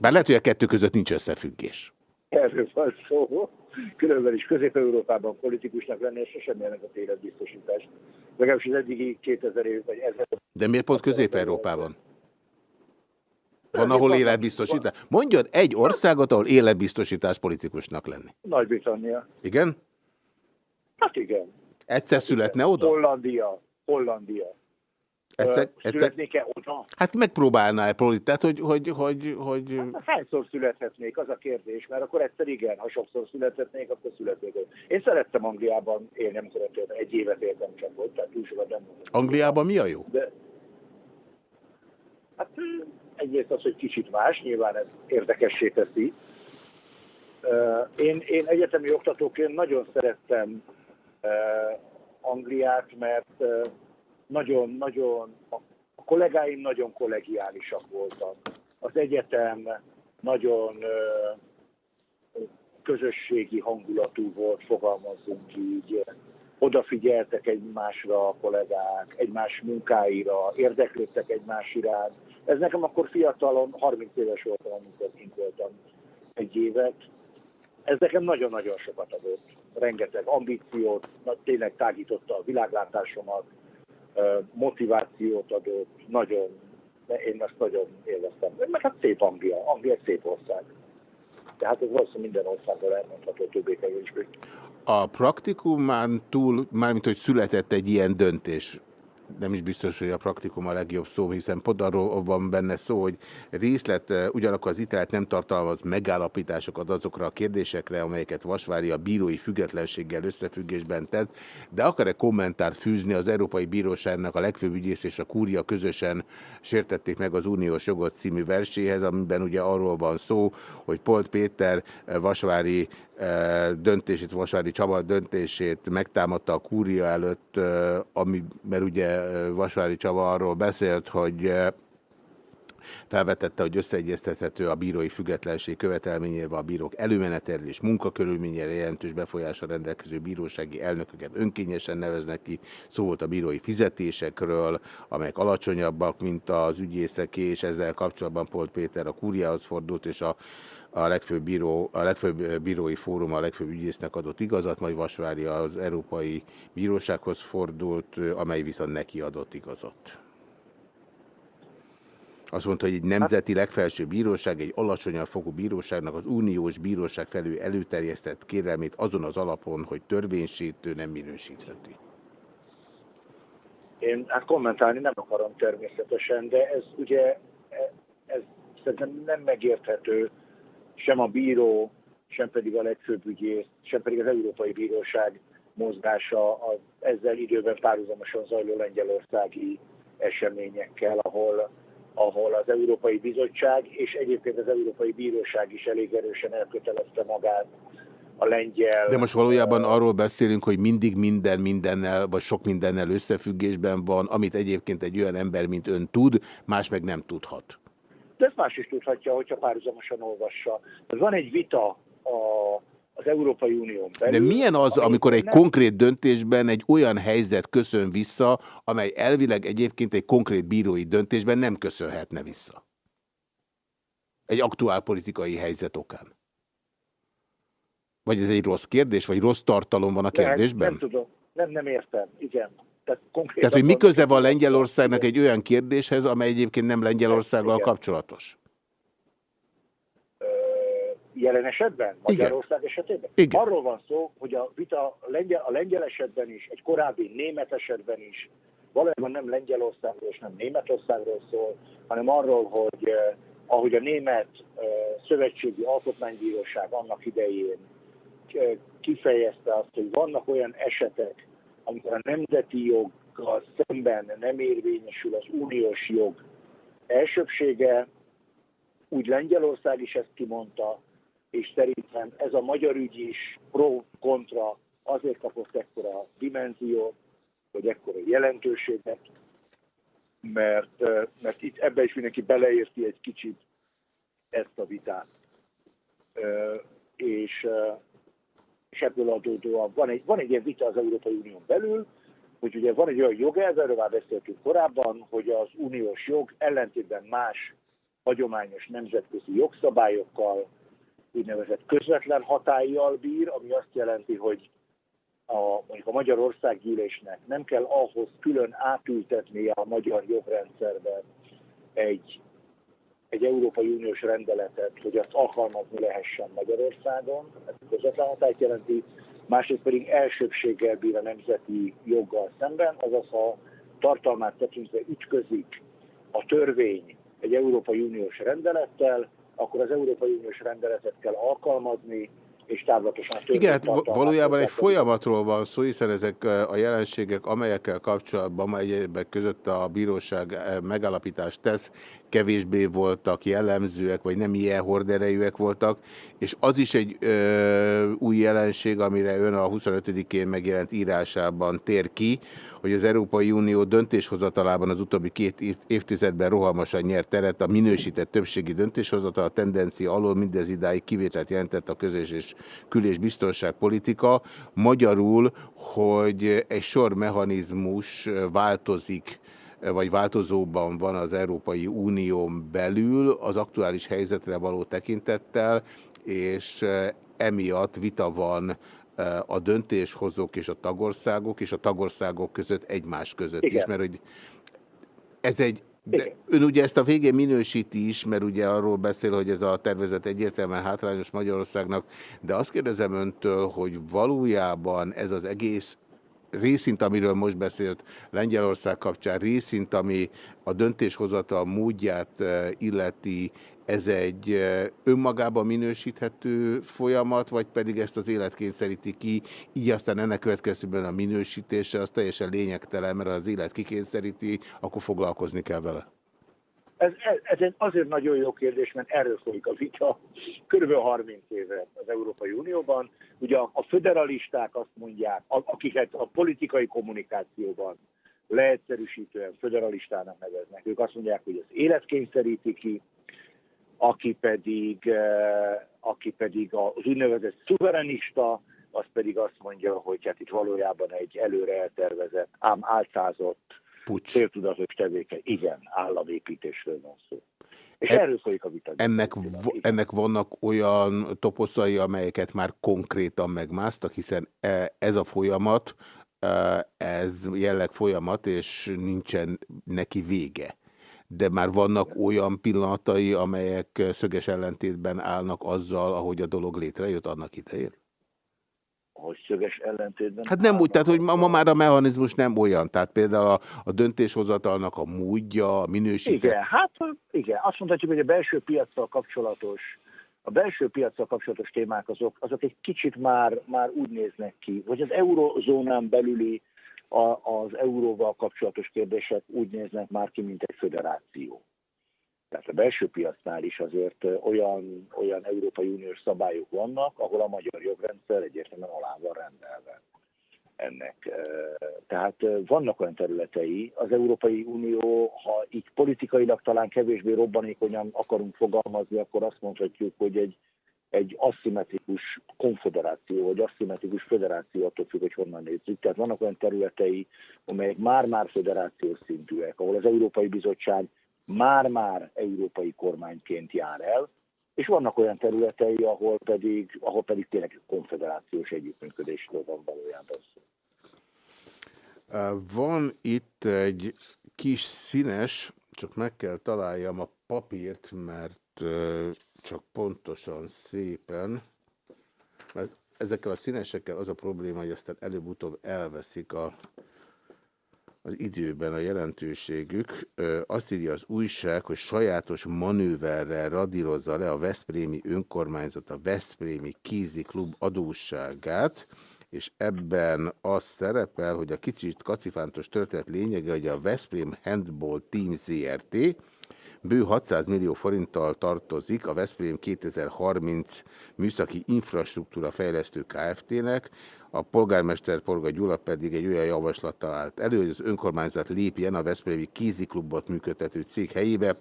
[SPEAKER 1] Bár lehet, hogy a kettő között nincs összefüggés.
[SPEAKER 7] Erről van szó. Különben is Közép-Európában politikusnak lenni, és sosem jelent a életbiztosítást. Legalábbis az eddigi 2000 év vagy 1000
[SPEAKER 1] De miért pont Közép-Európában? Van, ahol életbiztosítás? Mondjon egy országot, ahol életbiztosítás politikusnak lenni.
[SPEAKER 7] Nagy-Britannia.
[SPEAKER 1] Igen?
[SPEAKER 7] Hát igen.
[SPEAKER 1] Egyszer születne oda?
[SPEAKER 7] Hollandia. Hollandia.
[SPEAKER 1] Egyszer,
[SPEAKER 7] Születnék-e oda?
[SPEAKER 1] Hát megpróbálná-e tehát hogy... hogy, hogy, hogy...
[SPEAKER 7] Hát, hányszor születhetnék, az a kérdés, mert akkor egyszer igen, ha sokszor születhetnék, akkor születnék. Én szerettem Angliában élni, amikor egy évet éltem csak volt, tehát túl sokat nem
[SPEAKER 1] Angliában mi a jó? De,
[SPEAKER 7] hát egyrészt az, hogy kicsit más, nyilván ez érdekessé teszi. Én, én egyetemi oktatóként nagyon szerettem Angliát, mert nagyon-nagyon, a kollégáim nagyon kollegiálisak voltak. Az egyetem nagyon közösségi hangulatú volt, fogalmazzunk így. Odafigyeltek egymásra a kollégák, egymás munkáira, érdeklődtek egymás iránt. Ez nekem akkor fiatalon, 30 éves voltam, amikor kint voltam egy évet. Ez nekem nagyon-nagyon sokat adott. Rengeteg ambíciót, tényleg tágította a világlátásomat, motivációt adott, nagyon, én ezt nagyon élveztem. Meg hát szép Anglia, Anglia szép ország. Tehát ez valószínűleg minden országgal elmondható többé-kevésbé.
[SPEAKER 1] A praktikumán túl, mármint hogy született egy ilyen döntés, nem is biztos, hogy a praktikum a legjobb szó, hiszen pont arról van benne szó, hogy részlet ugyanakkor az ítélet nem tartalmaz megállapításokat azokra a kérdésekre, amelyeket Vasvári a bírói függetlenséggel összefüggésben tett, de akar-e kommentárt fűzni az Európai Bíróságnak a legfőbb ügyész és a kúria közösen sértették meg az uniós jogot című verséhez, amiben ugye arról van szó, hogy Polt Péter Vasvári döntését, Vasvári Csaba döntését megtámadta a kúria előtt, ami, mert ugye Vasvári Csaba arról beszélt, hogy felvetette, hogy összeegyeztethető a bírói függetlenség követelményével a bírók előmenetelés és munkakörülményére jelentős befolyásra rendelkező bírósági elnököket önkényesen neveznek ki. Szó volt a bírói fizetésekről, amelyek alacsonyabbak, mint az ügyészeké, és ezzel kapcsolatban Polt Péter a kúriához fordult, és a a legfőbb, bíró, a legfőbb bírói fórum a legfőbb ügyésznek adott igazat, majd Vasvári az Európai Bírósághoz fordult, amely viszont neki adott igazat. Azt mondta, hogy egy nemzeti legfelsőbb bíróság, egy alacsonyabb fokú bíróságnak az uniós bíróság felül előterjesztett kérelmét azon az alapon, hogy törvénysítő nem minősítheti.
[SPEAKER 7] Én hát kommentálni nem akarom természetesen, de ez ugye ez szerintem nem megérthető, sem a bíró, sem pedig a legfőbb ügyész, sem pedig az Európai Bíróság mozgása az ezzel időben párhuzamosan zajló lengyelországi eseményekkel, ahol, ahol az Európai Bizottság és egyébként az Európai Bíróság is elég erősen elkötelezte magát a lengyel...
[SPEAKER 1] De most valójában arról beszélünk, hogy mindig minden mindennel, vagy sok mindennel összefüggésben van, amit egyébként egy olyan ember, mint ön tud, más meg nem tudhat
[SPEAKER 7] ezt más is tudhatja, hogyha párhuzamosan olvassa. Van egy vita a, az Európai Unión belül.
[SPEAKER 1] De milyen az, amikor egy nem... konkrét döntésben egy olyan helyzet köszön vissza, amely elvileg egyébként egy konkrét bírói döntésben nem köszönhetne vissza? Egy aktuál politikai helyzet okán. Vagy ez egy rossz kérdés, vagy rossz tartalom van a kérdésben?
[SPEAKER 7] Nem, nem tudom, nem, nem értem, igen.
[SPEAKER 1] Tehát, Tehát hogy mi köze van Lengyelországnak egy olyan kérdéshez, amely egyébként nem Lengyelországgal Igen. kapcsolatos?
[SPEAKER 7] Jelen esetben? Magyarország Igen. esetében?
[SPEAKER 1] Igen.
[SPEAKER 7] Arról van szó, hogy a vita a lengyel, a lengyel esetben is, egy korábbi német esetben is valójában nem Lengyelországról és nem Németországról szól, hanem arról, hogy eh, ahogy a német eh, szövetségi alkotmánybíróság annak idején eh, kifejezte azt, hogy vannak olyan esetek, amikor a nemzeti joggal szemben nem érvényesül az uniós jog elsőbsége, úgy Lengyelország is ezt kimondta, és szerintem ez a magyar ügy is pro-kontra azért kapott ekkora dimenziót, vagy ekkora jelentőséget, mert, mert itt ebbe is mindenki beleérti egy kicsit ezt a vitát. És és ebből adódóan van egy, van egy ilyen vita az Európai Unión belül, hogy ugye van egy olyan jogelv, erről már beszéltünk korábban, hogy az uniós jog ellentétben más hagyományos nemzetközi jogszabályokkal úgynevezett közvetlen hatállyal bír, ami azt jelenti, hogy a, mondjuk a Magyarország gyűlésnek nem kell ahhoz külön átültetnie a magyar jogrendszerbe egy egy Európai Uniós rendeletet, hogy azt alkalmazni lehessen Magyarországon, ez közvetlen hatályt jelenti, másrészt pedig elsőbséggel bír a nemzeti joggal szemben, azaz ha tartalmát tekintve ütközik a törvény egy Európai Uniós rendelettel, akkor az Európai Uniós rendeletet kell alkalmazni, és távlatosan
[SPEAKER 1] Igen, hát valójában egy folyamatról van szó, hiszen ezek a jelenségek, amelyekkel kapcsolatban ma egyébek között a bíróság megállapítást tesz, kevésbé voltak jellemzőek, vagy nem ilyen horderejűek voltak, és az is egy ö, új jelenség, amire ön a 25-én megjelent írásában tér ki, hogy az Európai Unió döntéshozatalában az utóbbi két évtizedben rohalmasan nyert teret, a minősített többségi döntéshozatal a tendencia alól mindez idáig kivételt jelentett a közös és kül- és biztonságpolitika. Magyarul, hogy egy sor mechanizmus változik vagy változóban van az Európai Unión belül az aktuális helyzetre való tekintettel, és emiatt vita van a döntéshozók és a tagországok, és a tagországok között egymás között Igen. is, mert hogy ez egy de ön ugye ezt a végén minősíti is, mert ugye arról beszél, hogy ez a tervezet egyértelműen hátrányos Magyarországnak, de azt kérdezem öntől, hogy valójában ez az egész részint, amiről most beszélt Lengyelország kapcsán, részint, ami a döntéshozatal módját illeti, ez egy önmagában minősíthető folyamat, vagy pedig ezt az élet kényszeríti ki, így aztán ennek következtében a minősítése az teljesen lényegtelen, mert az élet kikényszeríti, akkor foglalkozni kell vele.
[SPEAKER 7] Ez, ez, ez azért nagyon jó kérdés, mert erről folyik a vita körülbelül 30 éve az Európai Unióban. Ugye a, a föderalisták azt mondják, akiket a politikai kommunikációban leegyszerűsítően föderalistának neveznek, ők azt mondják, hogy az élet kényszeríti ki, aki pedig, eh, aki pedig az úgynevezett szuverenista, az pedig azt mondja, hogy hát itt valójában egy előre eltervezett, ám álcázott, Pucs. céltudatos tevéke. Igen, államépítésről van szó. És e erről folyik a vita.
[SPEAKER 1] Ennek, ennek vannak olyan toposzai, amelyeket már konkrétan megmásztak, hiszen e, ez a folyamat, e, ez jelleg folyamat, és nincsen neki vége de már vannak olyan pillanatai, amelyek szöges ellentétben állnak azzal, ahogy a dolog létrejött annak idején?
[SPEAKER 7] Hogy szöges ellentétben?
[SPEAKER 1] Hát nem úgy, tehát hogy ma, ma már a mechanizmus nem olyan. Tehát például a, a döntéshozatalnak a módja, a minőség.
[SPEAKER 7] Igen, hát igen. Azt mondhatjuk, hogy a belső piacsal kapcsolatos a belső piacsal kapcsolatos témák azok, azok egy kicsit már, már úgy néznek ki, hogy az eurozónán belüli a, az euróval kapcsolatos kérdések úgy néznek már ki, mint egy föderáció. Tehát a belső piacnál is azért olyan, olyan Európai Uniós szabályok vannak, ahol a magyar jogrendszer egyértelműen alá van rendelve ennek. Tehát vannak olyan területei, az Európai Unió, ha így politikailag talán kevésbé robbanékonyan akarunk fogalmazni, akkor azt mondhatjuk, hogy egy egy aszimmetrikus konfederáció, vagy aszimmetrikus federáció, attól függ, hogy honnan nézzük. Tehát vannak olyan területei, amelyek már-már federációs szintűek, ahol az Európai Bizottság már-már európai kormányként jár el, és vannak olyan területei, ahol pedig, ahol pedig tényleg konfederációs együttműködésről van valójában szó.
[SPEAKER 1] Van itt egy kis színes, csak meg kell találjam a papírt, mert csak pontosan szépen, mert ezekkel a színesekkel az a probléma, hogy aztán előbb-utóbb elveszik a, az időben a jelentőségük. Azt írja az újság, hogy sajátos manőverrel radírozza le a Veszprémi önkormányzat a Veszprémi Kízi Klub adósságát, és ebben az szerepel, hogy a kicsit kacifántos történet lényege, hogy a Veszprém Handball Team ZRT bő 600 millió forinttal tartozik a Veszprém 2030 műszaki infrastruktúra fejlesztő Kft-nek, a polgármester Porga Gyula pedig egy olyan javaslattal állt elő, hogy az önkormányzat lépjen a Veszprémi kéziklubot működtető cég helyébe,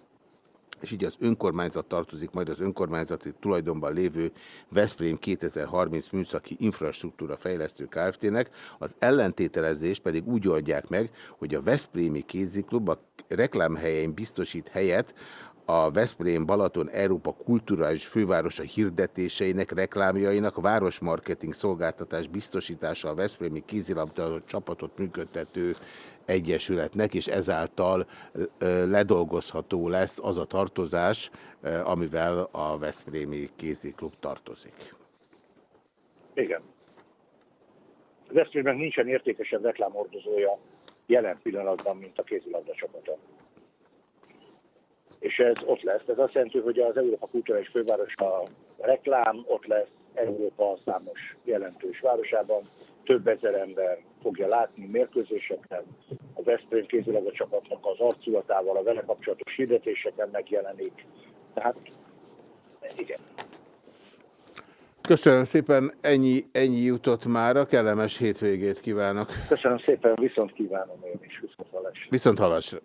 [SPEAKER 1] és így az önkormányzat tartozik majd az önkormányzati tulajdonban lévő Veszprém 2030 műszaki infrastruktúra fejlesztő Kft-nek, az ellentételezés pedig úgy oldják meg, hogy a Veszprémi kéziklub a reklámhelyein biztosít helyet a Veszprém Balaton Európa kulturális fővárosa hirdetéseinek, reklámjainak, városmarketing szolgáltatás biztosítása a Veszprémi kézilabda csapatot működtető egyesületnek, és ezáltal ledolgozható lesz az a tartozás, amivel a Veszprémi kéziklub tartozik.
[SPEAKER 7] Igen. Az Veszprémnek nincsen értékesebb reklámordozója jelen pillanatban, mint a kézilabda csapata. És ez ott lesz. Ez azt jelenti, hogy az Európa Kulturális Főváros a reklám ott lesz Európa számos jelentős városában. Több ezer ember fogja látni mérkőzéseken, a Veszprém kézilabda csapatnak az arculatával, a vele kapcsolatos hirdetéseken megjelenik. Tehát igen.
[SPEAKER 1] Köszönöm szépen, ennyi, ennyi jutott már, a kellemes hétvégét kívánok.
[SPEAKER 7] Köszönöm szépen, viszont kívánom én is, viszont halásra.
[SPEAKER 1] Viszont halásra.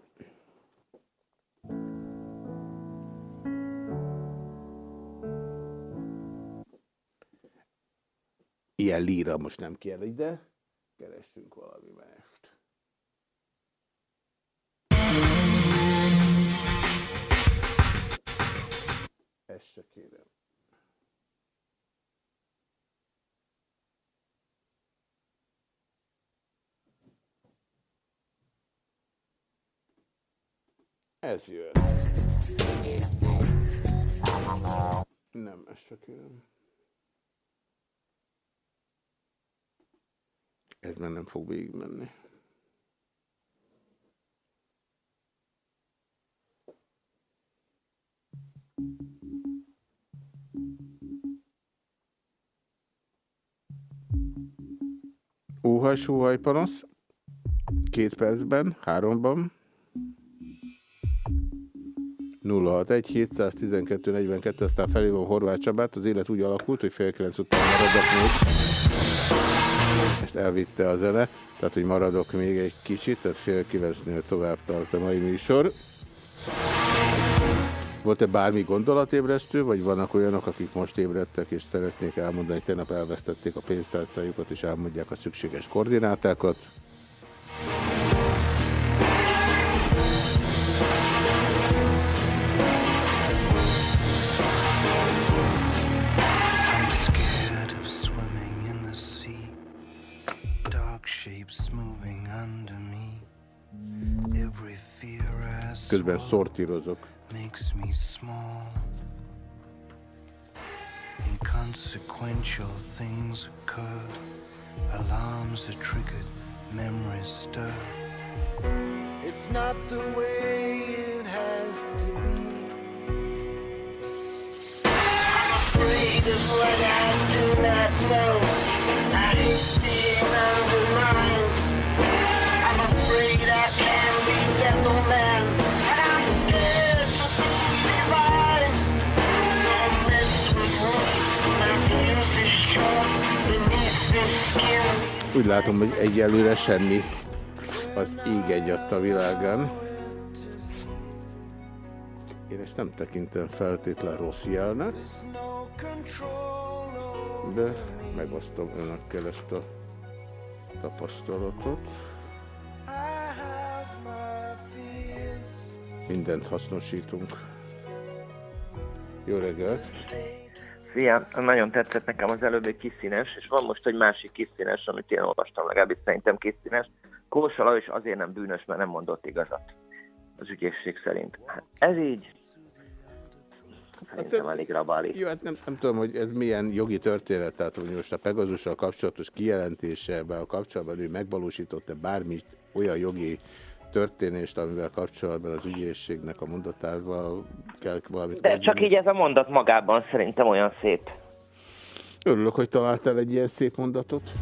[SPEAKER 1] Ilyen líra most nem kell ide, keressünk valami mást. Ezt se kérem. Ez jön. Nem, ezt se kérem. Ez már nem fog végigmenni. Óhaj, sóhaj, panasz. Két percben, háromban. 061 712 42, aztán felhívom Horváth Csabát. Az élet úgy alakult, hogy fél kilenc után maradok még. Elvitte a zene, tehát hogy maradok még egy kicsit, tehát fél kilencnél tovább tart a mai műsor. Volt-e bármi gondolatébresztő, vagy vannak olyanok, akik most ébredtek, és szeretnék elmondani, hogy tegnap elvesztették a pénztárcájukat, és elmondják a szükséges koordinátákat? Közben szortírozok. makes me small. Inconsequential things occur, alarms are triggered, memories stir. It's not the way it has to be. I'm afraid of what I do not know. I hate Úgy látom, hogy egyelőre semmi az ég egyadt a világán. Én ezt nem tekintem feltétlen rossz jelnek, de megosztom önökkel ezt a tapasztalatot. Mindent hasznosítunk. Jó reggelt!
[SPEAKER 8] Szia, nagyon tetszett nekem az előbb egy kiszínes, és van most egy másik kiszínes, amit én olvastam, legalábbis szerintem kiszínes. Kósa is azért nem bűnös, mert nem mondott igazat az ügyészség szerint. Hát ez így, Szerintem elég rabális.
[SPEAKER 1] Jó, hát nem, nem tudom, hogy ez milyen jogi történet, tehát hogy most a Pegazussal kapcsolatos kijelentése, a kapcsolatban ő megvalósított-e bármit olyan jogi történést, amivel kapcsolatban az ügyészségnek a mondatával kell valamit...
[SPEAKER 8] De csak így ez a mondat magában szerintem olyan szép.
[SPEAKER 1] Örülök, hogy találtál egy ilyen szép mondatot.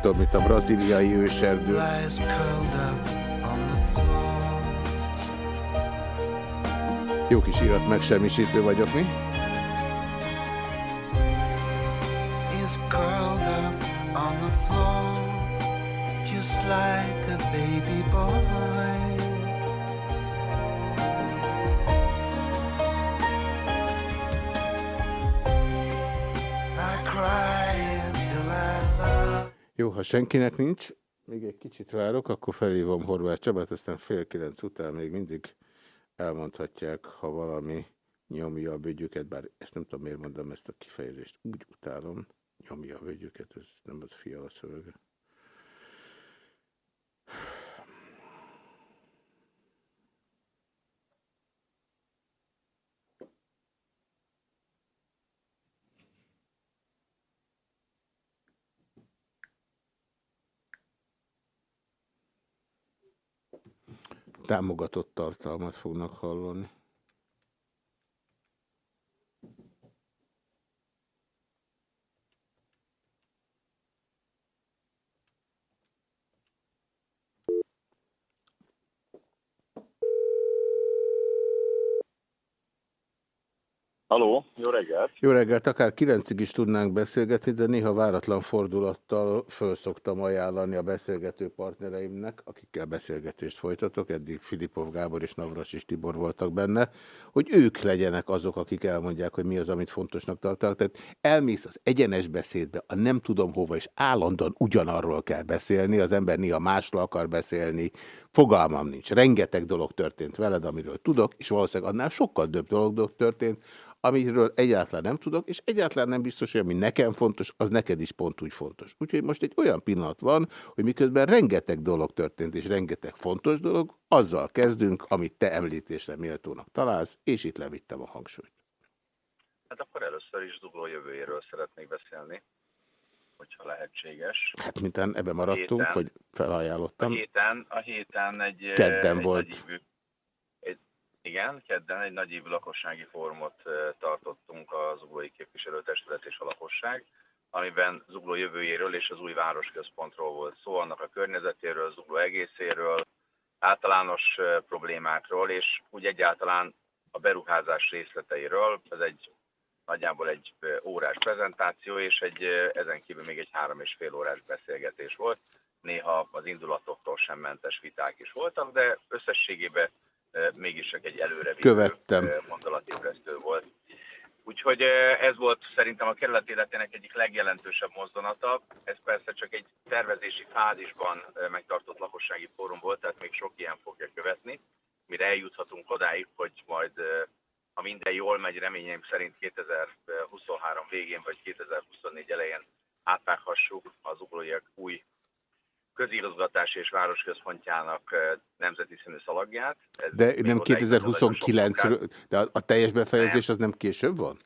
[SPEAKER 1] Kiírtom, mint a braziliai őserdő. Jó kis írat megsemmisítő vagyok, mi? like a baby boy ha senkinek nincs, még egy kicsit várok, akkor felhívom Horváth Csabát, aztán fél kilenc után még mindig elmondhatják, ha valami nyomja a vögyüket, bár ezt nem tudom, miért mondom ezt a kifejezést, úgy utálom, nyomja a vögyüket, ez nem az fiala szövege. Támogatott tartalmat fognak hallani.
[SPEAKER 9] Haló, jó reggelt!
[SPEAKER 1] Jó reggelt, akár kilencig is tudnánk beszélgetni, de néha váratlan fordulattal föl szoktam ajánlani a beszélgető partnereimnek, akikkel beszélgetést folytatok, eddig Filipov Gábor és Navras és Tibor voltak benne, hogy ők legyenek azok, akik elmondják, hogy mi az, amit fontosnak tartanak. Tehát elmész az egyenes beszédbe, a nem tudom hova, és állandóan ugyanarról kell beszélni, az ember néha másról akar beszélni, Fogalmam nincs. Rengeteg dolog történt veled, amiről tudok, és valószínűleg annál sokkal több dolog történt, amiről egyáltalán nem tudok, és egyáltalán nem biztos, hogy ami nekem fontos, az neked is pont úgy fontos. Úgyhogy most egy olyan pillanat van, hogy miközben rengeteg dolog történt, és rengeteg fontos dolog, azzal kezdünk, amit te említésre méltónak találsz, és itt levittem a hangsúlyt.
[SPEAKER 9] Hát akkor először is Zugló jövőjéről szeretnék beszélni, hogyha lehetséges.
[SPEAKER 1] Hát mintán ebben maradtunk, héten, hogy felajánlottam.
[SPEAKER 9] A héten, a héten egy...
[SPEAKER 1] Kedden egy volt.
[SPEAKER 9] Nagyívű, igen, kedden egy nagyívű lakossági fórumot tartottunk a Zuglói Képviselőtestület és a lakosság, amiben Zugló jövőjéről és az új városközpontról volt szó, annak a környezetéről, Zugló egészéről, általános problémákról, és úgy egyáltalán a beruházás részleteiről. Ez egy nagyjából egy órás prezentáció, és egy, ezen kívül még egy három és fél órás beszélgetés volt. Néha az indulatoktól sem mentes viták is voltak, de összességében mégis csak egy előre
[SPEAKER 1] Követtem.
[SPEAKER 9] gondolatébresztő volt. Úgyhogy ez volt szerintem a kerület életének egyik legjelentősebb mozdulata. Ez persze csak egy tervezési fázisban megtartott lakossági fórum volt, tehát még sok ilyen fogja követni, mire eljuthatunk odáig, hogy majd ha minden jól megy, reményeim szerint 2023 végén vagy 2024 elején átvághassuk az uglóiak új közigazgatás és városközpontjának nemzeti színű szalagját.
[SPEAKER 1] Ez de nem 2029 de a, teljes befejezés nem. az nem később van?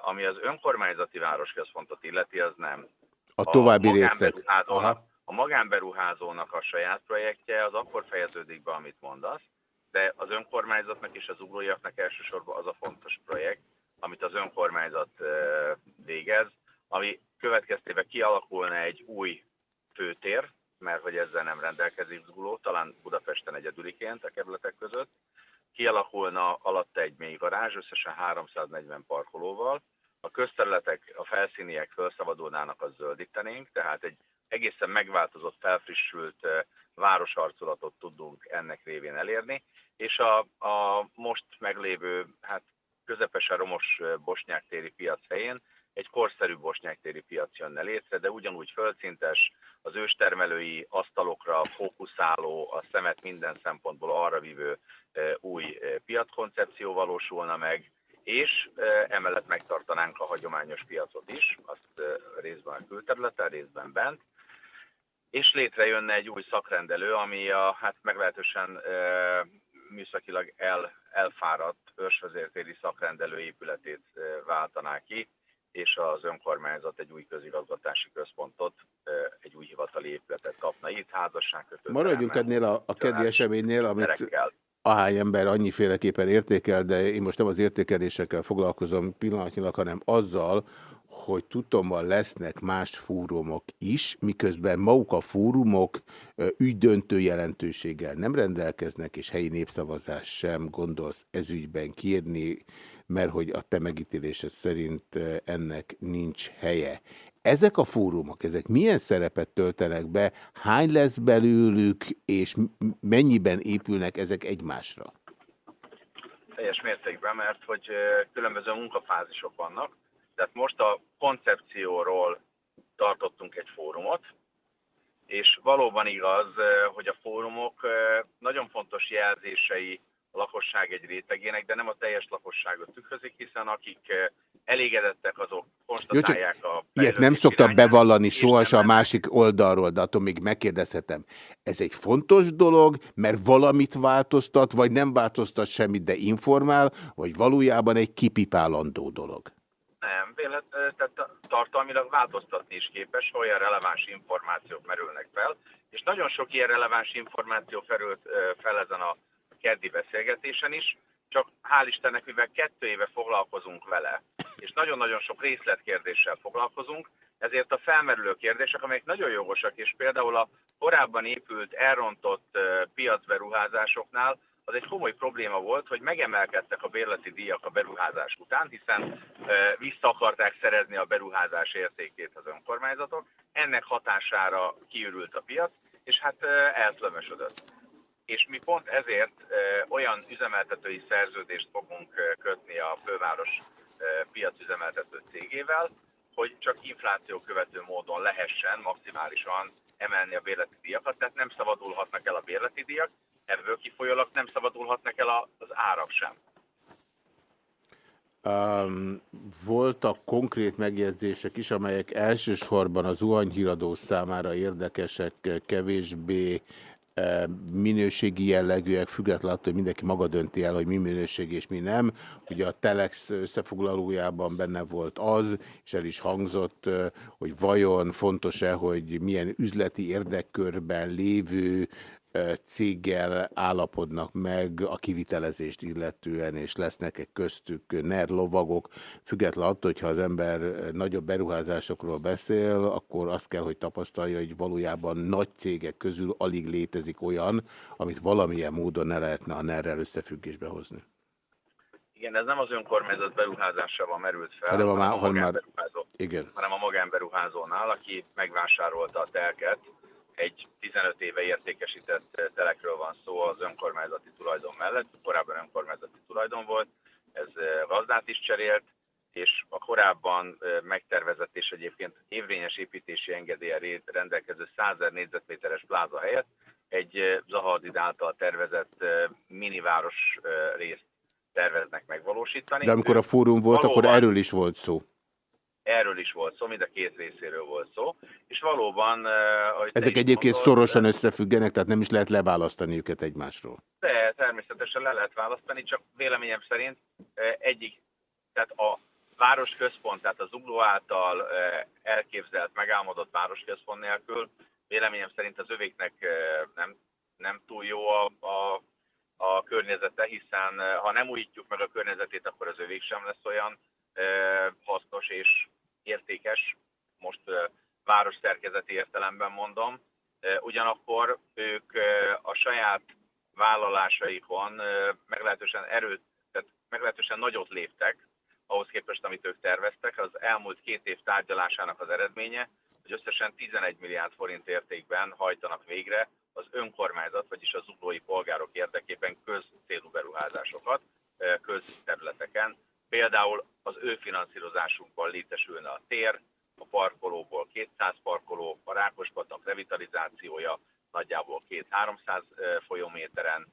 [SPEAKER 9] Ami az önkormányzati városközpontot illeti, az nem.
[SPEAKER 1] A további a részek.
[SPEAKER 9] A magánberuházónak a saját projektje az akkor fejeződik be, amit mondasz, de az önkormányzatnak és az uglóiaknak elsősorban az a fontos projekt, amit az önkormányzat végez, ami következtében kialakulna egy új főtér, mert hogy ezzel nem rendelkezik Zugló, talán Budapesten egyedüliként a kerületek között. Kialakulna alatta egy mély garázs, összesen 340 parkolóval. A közterületek, a felszíniek felszabadulnának, az zöldítenénk, tehát egy egészen megváltozott, felfrissült városarculatot tudunk ennek révén elérni, és a, a most meglévő, hát közepesen romos bosnyák téri piac helyén egy korszerű bosnyák téri piac jönne létre, de ugyanúgy földszintes, az őstermelői asztalokra fókuszáló, a szemet minden szempontból arra vívő új piackoncepció valósulna meg, és emellett megtartanánk a hagyományos piacot is, azt részben a külterületen, részben bent, és létrejönne egy új szakrendelő, ami a hát meglehetősen e, műszakilag el, elfáradt őrsvezértéri szakrendelő épületét e, váltaná ki, és az önkormányzat egy új közigazgatási központot, egy új hivatali épületet kapna itt, házasságkötő.
[SPEAKER 1] Maradjunk ennél a, a keddi eseménynél, amit terekkel. ahány ember annyiféleképpen értékel, de én most nem az értékelésekkel foglalkozom pillanatnyilag, hanem azzal, hogy tudtommal lesznek más fórumok is, miközben maguk a fórumok ügydöntő jelentőséggel nem rendelkeznek, és helyi népszavazás sem gondolsz ezügyben kérni, mert hogy a te megítélésed szerint ennek nincs helye. Ezek a fórumok, ezek milyen szerepet töltenek be, hány lesz belőlük, és mennyiben épülnek ezek egymásra?
[SPEAKER 9] Teljes mértékben, mert hogy különböző munkafázisok vannak, tehát most a koncepcióról tartottunk egy fórumot, és valóban igaz, hogy a fórumok nagyon fontos jelzései a lakosság egy rétegének, de nem a teljes lakosságot tükrözik, hiszen akik elégedettek, azok konstatálják Jó, a...
[SPEAKER 1] Ilyet nem szoktak bevallani sohasem a másik oldalról, de attól még megkérdezhetem. Ez egy fontos dolog, mert valamit változtat, vagy nem változtat semmit, de informál, vagy valójában egy kipipálandó dolog?
[SPEAKER 9] Nem, vélet, tehát tartalmilag változtatni is képes, olyan releváns információk merülnek fel, és nagyon sok ilyen releváns információ felült fel ezen a keddi beszélgetésen is, csak hál' Istennek, mivel kettő éve foglalkozunk vele, és nagyon-nagyon sok részletkérdéssel foglalkozunk, ezért a felmerülő kérdések, amelyek nagyon jogosak, és például a korábban épült, elrontott piacberuházásoknál az egy komoly probléma volt, hogy megemelkedtek a bérleti díjak a beruházás után, hiszen vissza akarták szerezni a beruházás értékét az önkormányzatok. Ennek hatására kiürült a piac, és hát elszlömösödött. És mi pont ezért olyan üzemeltetői szerződést fogunk kötni a főváros piacüzemeltető cégével, hogy csak infláció követő módon lehessen maximálisan emelni a bérleti díjakat, tehát nem szabadulhatnak el a bérleti díjak, ebből kifolyólag nem szabadulhatnak el az árak sem.
[SPEAKER 1] Um, voltak konkrét megjegyzések is, amelyek elsősorban az zuhanyhíradó számára érdekesek, kevésbé minőségi jellegűek, függetlenül attól, hogy mindenki maga dönti el, hogy mi minőség és mi nem. Ugye a Telex összefoglalójában benne volt az, és el is hangzott, hogy vajon fontos-e, hogy milyen üzleti érdekkörben lévő céggel állapodnak meg a kivitelezést illetően, és lesznek-e köztük NER lovagok, független attól, hogyha az ember nagyobb beruházásokról beszél, akkor azt kell, hogy tapasztalja, hogy valójában nagy cégek közül alig létezik olyan, amit valamilyen módon ne lehetne a NER-rel összefüggésbe hozni.
[SPEAKER 9] Igen, ez nem az önkormányzat beruházásával merült fel,
[SPEAKER 1] hanem a,
[SPEAKER 9] hanem,
[SPEAKER 1] a, már, igen.
[SPEAKER 9] hanem a magánberuházónál, aki megvásárolta a telket, egy 15 éve értékesített telekről van szó az önkormányzati tulajdon mellett, korábban önkormányzati tulajdon volt, ez gazdát is cserélt, és a korábban megtervezett és egyébként évvényes építési engedélye rendelkező 100 négyzetméteres pláza helyett egy Zahardid által tervezett miniváros részt terveznek megvalósítani.
[SPEAKER 1] De amikor a fórum volt, Valóban, akkor erről is volt szó
[SPEAKER 9] erről is volt szó, mind a két részéről volt szó, és valóban... Ahogy
[SPEAKER 1] Ezek egyébként mondod, szorosan összefüggenek, tehát nem is lehet leválasztani őket egymásról.
[SPEAKER 9] De természetesen le lehet választani, csak véleményem szerint egyik, tehát a városközpont, tehát az Zugló által elképzelt, megálmodott városközpont nélkül véleményem szerint az övéknek nem, nem túl jó a, a, a környezete, hiszen ha nem újítjuk meg a környezetét, akkor az övék sem lesz olyan hasznos és értékes, most város szerkezeti értelemben mondom. Ugyanakkor ők a saját vállalásaikon meglehetősen erőt, tehát meglehetősen nagyot léptek, ahhoz képest, amit ők terveztek. Az elmúlt két év tárgyalásának az eredménye, hogy összesen 11 milliárd forint értékben hajtanak végre az önkormányzat, vagyis az zuglói polgárok érdekében közcélú beruházásokat közterületeken, Például az ő finanszírozásunkban létesülne a tér, a parkolóból 200 parkoló, a Rákospatak revitalizációja nagyjából 2-300 folyóméteren,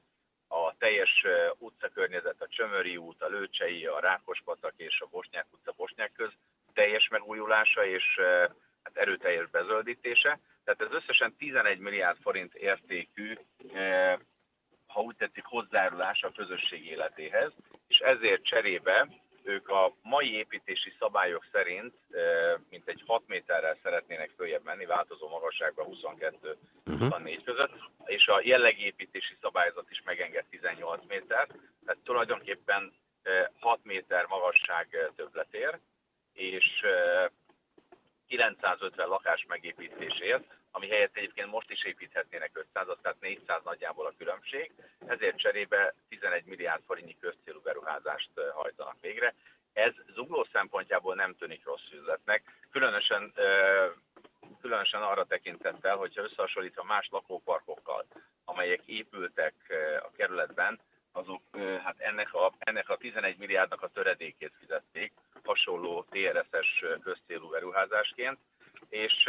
[SPEAKER 9] a teljes utcakörnyezet, a Csömöri út, a Lőcsei, a Rákospatak és a Bosnyák utca Bosnyák köz teljes megújulása és hát erőteljes bezöldítése. Tehát ez összesen 11 milliárd forint értékű, ha úgy tetszik, hozzájárulás a közösség életéhez, és ezért cserébe ők a mai építési szabályok szerint mint egy 6 méterrel szeretnének följebb menni, változó magasságban 22-24 uh-huh. között, és a jellegi építési szabályzat is megenged 18 méter, tehát tulajdonképpen 6 méter magasság többletér, és 950 lakás megépítésért, ami helyett egyébként most is építhetnének 500 tehát 400 nagyjából a különbség, ezért cserébe 11 milliárd forintnyi közcélú beruházást hajtanak végre. Ez zugló szempontjából nem tűnik rossz üzletnek, különösen, különösen arra tekintettel, hogyha összehasonlítva más lakóparkokkal, amelyek épültek a kerületben, azok hát ennek a, ennek a 11 milliárdnak a töredékét fizették hasonló TRS-es közcélú beruházásként, és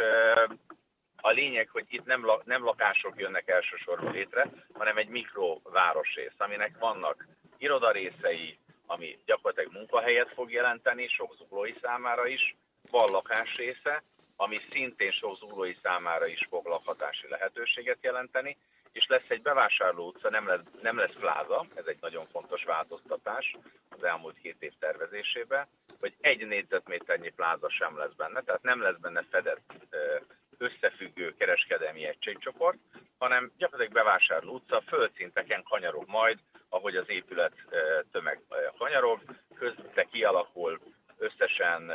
[SPEAKER 9] a lényeg, hogy itt nem, nem lakások jönnek elsősorban létre, hanem egy mikrovárosrész, aminek vannak irodarészei, ami gyakorlatilag munkahelyet fog jelenteni sok zuglói számára is, van lakásrésze, ami szintén sok zuglói számára is fog lakhatási lehetőséget jelenteni, és lesz egy bevásárló utca, nem lesz, nem lesz pláza, ez egy nagyon fontos változtatás az elmúlt két év tervezésében, hogy egy négyzetméternyi pláza sem lesz benne, tehát nem lesz benne fedett összefüggő kereskedelmi egységcsoport, hanem gyakorlatilag bevásárló utca, földszinteken kanyarog majd, ahogy az épület tömeg kanyarog, közte kialakul összesen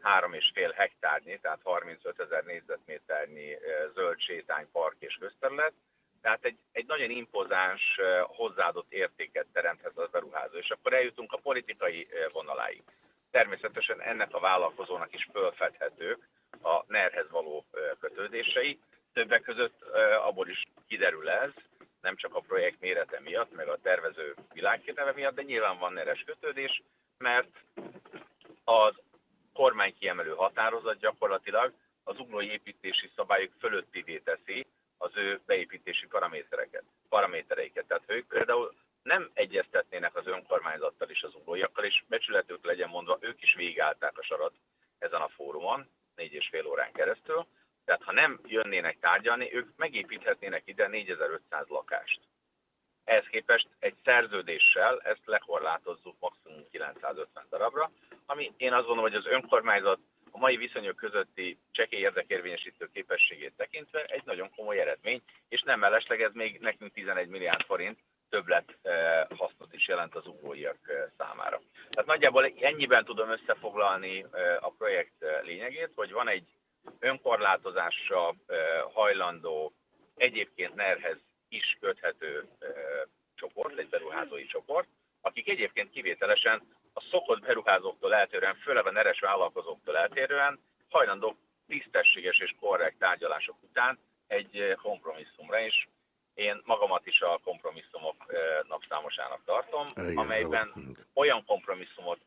[SPEAKER 9] három és fél hektárnyi, tehát 35 ezer négyzetméternyi zöld sétány, park és közterület, tehát egy, egy nagyon impozáns hozzáadott értéket teremthet az beruházó. És akkor eljutunk a politikai vonaláig. Természetesen ennek a vállalkozónak is fölfedhetők a NER-hez való kötődései. Többek között abból is kiderül ez, nem csak a projekt mérete miatt, meg a tervező világképneve miatt, de nyilván van neres kötődés, mert az kormány kiemelő határozat gyakorlatilag az uglói építési szabályok fölöttivé teszi az ő beépítési paramétereket, paramétereiket. Tehát ők például nem egyeztetnének az önkormányzattal és az uglóiakkal, és becsületük legyen mondva, ők is végigállták a sarat ezen a fórumon, négy és fél órán keresztül. Tehát ha nem jönnének tárgyalni, ők megépíthetnének ide 4500 lakást. Ehhez képest egy szerződéssel ezt lekorlátozzuk maximum 950 darabra, ami én azt gondolom, hogy az önkormányzat a mai viszonyok közötti csekély érdekérvényesítő képességét tekintve egy nagyon komoly eredmény, és nem mellesleg ez még nekünk 11 milliárd forint többlet eh, hasznot is jelent az ugóiak eh, számára. Tehát nagyjából ennyiben tudom összefoglalni a projekt lényegét, hogy van egy önkorlátozásra hajlandó, egyébként nerhez is köthető csoport, egy beruházói csoport, akik egyébként kivételesen a szokott beruházóktól eltérően, főleg a neres vállalkozóktól eltérően hajlandók tisztességes és korrekt tárgyalások után egy kompromisszumra is. Én magamat is a kompromisszumok napszámosának tartom, Igen, amelyben jó. olyan kompromisszumot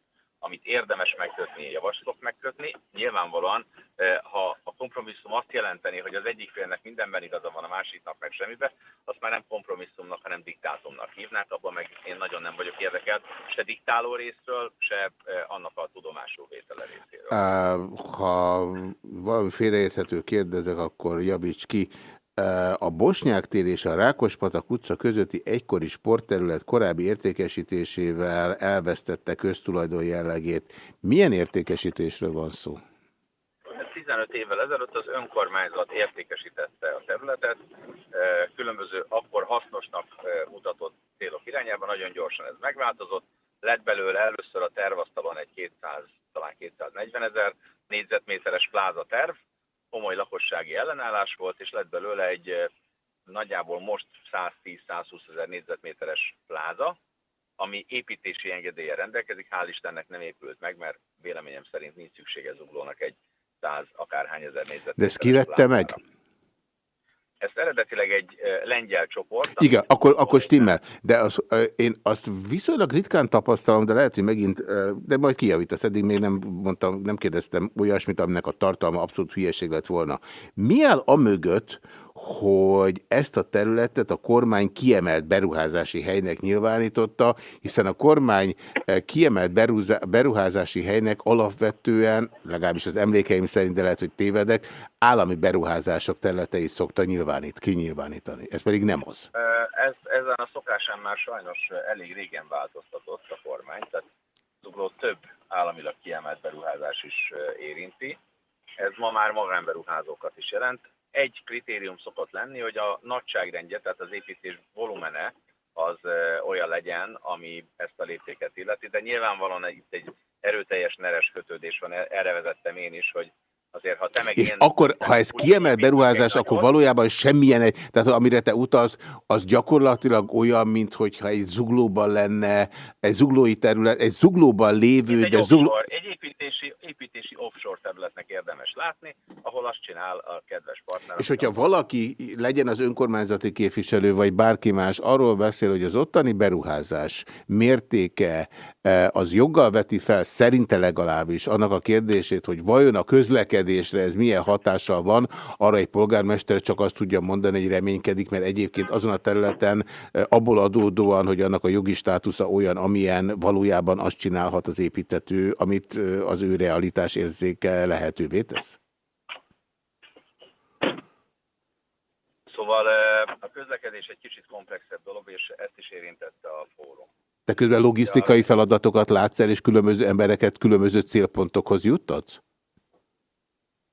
[SPEAKER 9] amit érdemes megkötni, javaslok megkötni. Nyilvánvalóan, eh, ha a kompromisszum azt jelenteni, hogy az egyik félnek mindenben igaza van, a másiknak meg semmibe, azt már nem kompromisszumnak, hanem diktátumnak hívnák, abban meg én nagyon nem vagyok érdekelt, se diktáló részről, se eh, annak a tudomásul vétele részéről.
[SPEAKER 1] Ha valami félreérthető kérdezek, akkor javíts ki a Bosnyák tér és a Rákospatak utca közötti egykori sportterület korábbi értékesítésével elvesztette köztulajdon jellegét. Milyen értékesítésről van szó?
[SPEAKER 9] 15 évvel ezelőtt az önkormányzat értékesítette a területet, különböző akkor hasznosnak mutatott célok irányában, nagyon gyorsan ez megváltozott, lett belőle először a tervasztalon egy 200, talán 240 ezer négyzetméteres pláza terv, komoly lakossági ellenállás volt, és lett belőle egy nagyjából most 110-120 ezer négyzetméteres pláza, ami építési engedélye rendelkezik, hál' Istennek nem épült meg, mert véleményem szerint nincs szüksége zuglónak egy 100 akárhány ezer négyzetméteres
[SPEAKER 1] De ezt kivette meg?
[SPEAKER 9] Ez eredetileg egy lengyel csoport.
[SPEAKER 1] Igen, akkor, akkor stimmel. De az, én azt viszonylag ritkán tapasztalom, de lehet, hogy megint, de majd kijavítasz, eddig még nem mondtam, nem kérdeztem olyasmit, aminek a tartalma abszolút hülyeség lett volna. Mi áll a mögött, hogy ezt a területet a kormány kiemelt beruházási helynek nyilvánította, hiszen a kormány eh, kiemelt beruházási helynek alapvetően, legalábbis az emlékeim szerint, de lehet, hogy tévedek, állami beruházások területeit szokta nyilvánít, kinyilvánítani. Ez pedig nem az.
[SPEAKER 9] Ez, ezen a szokásán már sajnos elég régen változtatott a kormány, tehát Zugló több államilag kiemelt beruházás is érinti. Ez ma már magánberuházókat is jelent egy kritérium szokott lenni, hogy a nagyságrendje, tehát az építés volumene az olyan legyen, ami ezt a léptéket illeti, de nyilvánvalóan itt egy erőteljes neres kötődés van, erre vezettem én is, hogy azért, ha te meg
[SPEAKER 1] És én, akkor, ha ez kiemelt beruházás, akkor valójában semmilyen, egy, tehát amire te utaz, az gyakorlatilag olyan, mint hogyha egy zuglóban lenne, egy zuglói terület, egy zuglóban lévő,
[SPEAKER 9] de zugló... Egy építési, építési offshore területnek érdemes látni, ahol azt csinál a kedves partner.
[SPEAKER 1] És hogyha valaki legyen az önkormányzati képviselő, vagy bárki más, arról beszél, hogy az ottani beruházás mértéke e, az joggal veti fel, szerinte legalábbis annak a kérdését, hogy vajon a közlekedésre ez milyen hatással van, arra egy polgármester csak azt tudja mondani, hogy reménykedik, mert egyébként azon a területen e, abból adódóan, hogy annak a jogi státusza olyan, amilyen valójában azt csinálhat az építető, amit e, az ő realitás érzéke lehetővé tesz?
[SPEAKER 9] Szóval a közlekedés egy kicsit komplexebb dolog, és ezt is érintette a fórum.
[SPEAKER 1] Te közben logisztikai feladatokat látsz el, és különböző embereket különböző célpontokhoz juttatsz?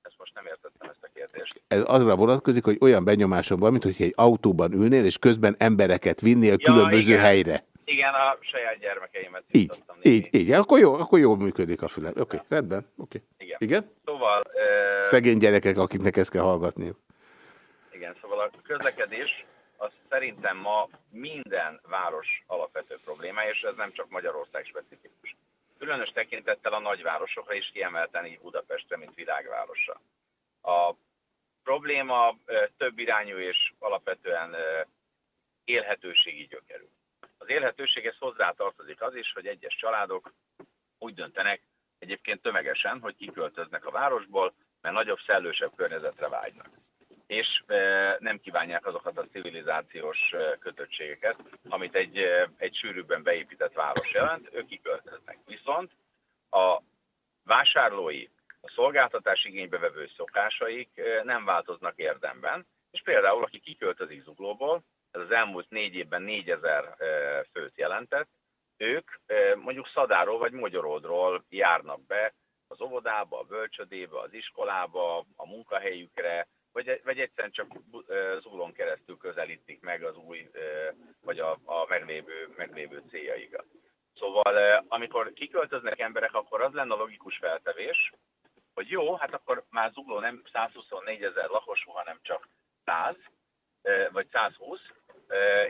[SPEAKER 9] Ezt most nem értettem ezt a kérdést.
[SPEAKER 1] Ez azra vonatkozik, hogy olyan benyomásom van, mint hogy egy autóban ülnél, és közben embereket vinnél ja, különböző
[SPEAKER 9] igen.
[SPEAKER 1] helyre.
[SPEAKER 9] Igen, a saját gyermekeimet
[SPEAKER 1] Így, így, így. Akkor jó, akkor jól működik a fülem. Oké, okay, rendben. Okay.
[SPEAKER 9] Igen.
[SPEAKER 1] Igen?
[SPEAKER 9] Szóval... Uh...
[SPEAKER 1] Szegény gyerekek, akiknek ezt kell hallgatniuk.
[SPEAKER 9] Közlekedés az szerintem ma minden város alapvető problémája, és ez nem csak Magyarország specifikus. Különös tekintettel a nagyvárosokra is kiemelten így Budapestre, mint világvárosa. A probléma több irányú és alapvetően élhetőségi gyökerű. Az élhetőséghez hozzátartozik az is, hogy egyes családok úgy döntenek, egyébként tömegesen, hogy kiköltöznek a városból, mert nagyobb, szellősebb környezetre vágynak és nem kívánják azokat a civilizációs kötöttségeket, amit egy, egy sűrűbben beépített város jelent, ők kiköltöznek. Viszont a vásárlói, a szolgáltatás igénybevevő szokásaik nem változnak érdemben, és például, aki kiköltözik Zuglóból, ez az elmúlt négy évben 4000 főt jelentett, ők mondjuk Szadáról vagy Magyaródról járnak be az óvodába, a bölcsödébe, az iskolába, a munkahelyükre, vagy, vagy egyszerűen csak Zuglón keresztül közelítik meg az új, vagy a, a meglévő, meglévő céljaikat. Szóval amikor kiköltöznek emberek, akkor az lenne a logikus feltevés, hogy jó, hát akkor már Zugló nem 124 ezer lakosú, hanem csak 100, vagy 120,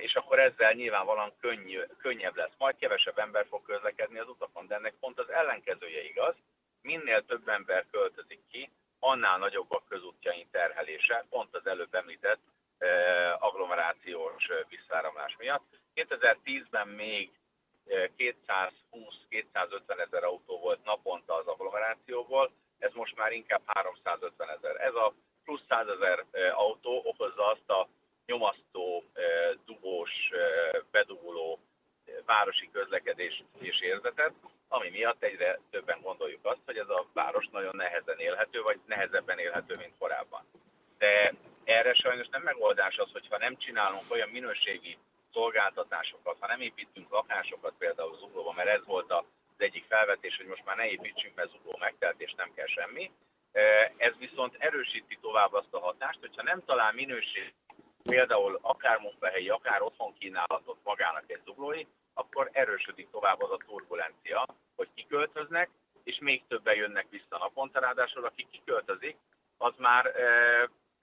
[SPEAKER 9] és akkor ezzel nyilvánvalóan könnyű, könnyebb lesz. Majd kevesebb ember fog közlekedni az utakon, de ennek pont az ellenkezője igaz. Minél több ember költözik ki, annál nagyobb a közútjaink terhelése, pont az előbb említett eh, agglomerációs visszáramlás miatt. 2010-ben még 220-250 ezer autó volt naponta az agglomerációból, ez most már inkább 350 ezer. Ez a plusz 100 ezer autó okozza azt a nyomasztó, dugós, beduguló városi közlekedés és érzetet, ami miatt egyre többen gondoljuk azt, hogy ez a város nagyon nehezen élhető, vagy nehezebben élhető, mint korábban. De erre sajnos nem megoldás az, hogyha nem csinálunk olyan minőségi szolgáltatásokat, ha nem építünk lakásokat például Zuglóban, mert ez volt az egyik felvetés, hogy most már ne építsünk, mert Zugló megtelt és nem kell semmi. Ez viszont erősíti tovább azt a hatást, hogyha nem talál minőség, például akár munkahelyi, akár otthon kínálatot magának egy zuglói, akkor erősödik tovább az a turbulencia, hogy kiköltöznek, és még többen jönnek vissza naponta. Ráadásul aki kiköltözik, az már e,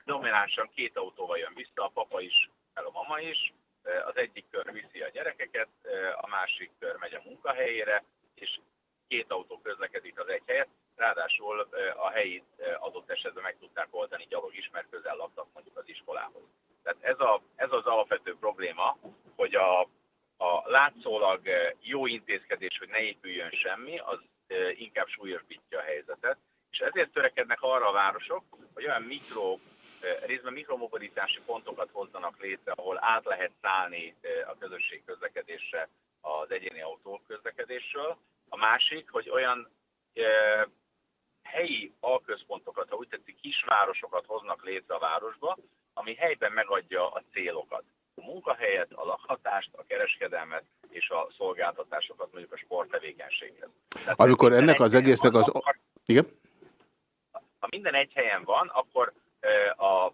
[SPEAKER 9] dominánsan két autóval jön vissza, a papa is, el a mama is. E, az egyik kör viszi a gyerekeket, e, a másik kör megy a munkahelyére, és két autó közlekedik az egy helyet. Ráadásul e, a helyi e, adott esetben meg tudták oldani gyalog is, mert közel laktak mondjuk az iskolához. Tehát ez, a, ez az alapvető probléma, hogy a a látszólag eh, jó intézkedés, hogy ne épüljön semmi, az eh, inkább súlyosbítja a helyzetet. És ezért törekednek arra a városok, hogy olyan mikro, eh, részben mikromobilitási pontokat hozzanak létre, ahol át lehet szállni a közösség közlekedésre az egyéni autó közlekedésről. A másik, hogy olyan helyi alközpontokat, ha úgy tetszik, kisvárosokat hoznak létre a városba, ami helyben megadja a célokat a munkahelyet, a lakhatást, a kereskedelmet és a szolgáltatásokat mondjuk a sporttevékenységhez.
[SPEAKER 1] Tehát Amikor ennek az egésznek az... Akkor, Igen?
[SPEAKER 9] Ha minden egy helyen van, akkor a,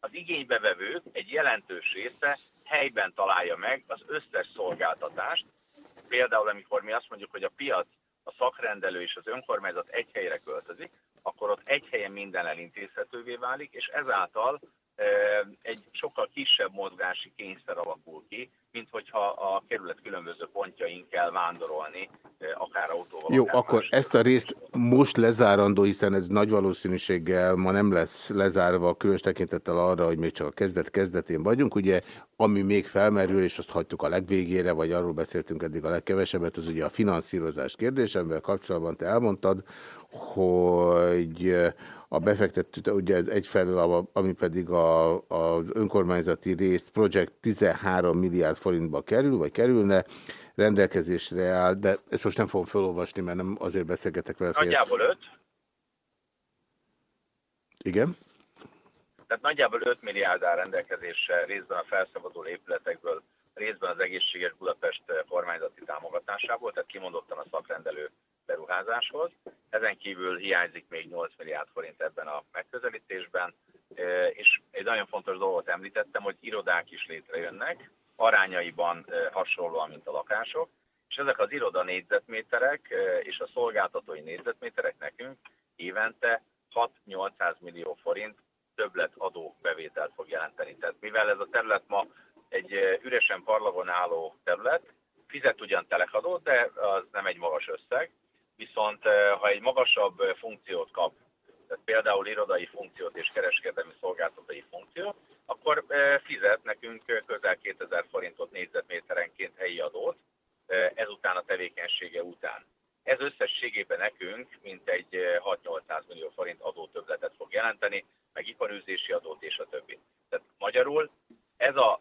[SPEAKER 9] az igénybevevők egy jelentős része helyben találja meg az összes szolgáltatást. Például, amikor mi azt mondjuk, hogy a piac, a szakrendelő és az önkormányzat egy helyre költözik, akkor ott egy helyen minden elintézhetővé válik, és ezáltal egy sokkal kisebb mozgási kényszer alakul ki, mint hogyha a kerület különböző pontjain kell vándorolni, akár autóval.
[SPEAKER 1] Jó,
[SPEAKER 9] akár
[SPEAKER 1] akkor más. Ezt a részt most lezárandó, hiszen ez nagy valószínűséggel ma nem lesz lezárva, különös tekintettel arra, hogy még csak a kezdet-kezdetén vagyunk. Ugye, ami még felmerül, és azt hagytuk a legvégére, vagy arról beszéltünk eddig a legkevesebbet, az ugye a finanszírozás kérdésemvel kapcsolatban te elmondtad, hogy a befektető, ugye ez egyfelől, ami pedig a, az önkormányzati részt projekt 13 milliárd forintba kerül, vagy kerülne, rendelkezésre áll, de ezt most nem fogom felolvasni, mert nem azért beszélgetek vele.
[SPEAKER 9] Nagyjából 5.
[SPEAKER 1] Igen.
[SPEAKER 9] Tehát nagyjából 5 milliárd áll rendelkezésre részben a felszabaduló épületekből, részben az egészséges Budapest kormányzati támogatásából, tehát kimondottan a szakrendelő beruházáshoz. Ezen kívül hiányzik még 8 milliárd forint ebben a megközelítésben, és egy nagyon fontos dolgot említettem, hogy irodák is létrejönnek, arányaiban hasonlóan, mint a lakások, és ezek az iroda négyzetméterek és a szolgáltatói négyzetméterek nekünk évente 6-800 millió forint többlet adó bevételt fog jelenteni. Tehát mivel ez a terület ma egy üresen parlagon álló terület, fizet ugyan telekadót, de az nem egy magas összeg, viszont ha egy magasabb funkciót kap, tehát például irodai funkciót és kereskedelmi szolgáltatói funkciót, akkor eh, fizet nekünk közel 2000 forintot négyzetméterenként helyi adót, ezután a tevékenysége után. Ez összességében nekünk mintegy 6-800 millió forint adótöbletet fog jelenteni, meg iparűzési adót és a többi. Tehát magyarul ez a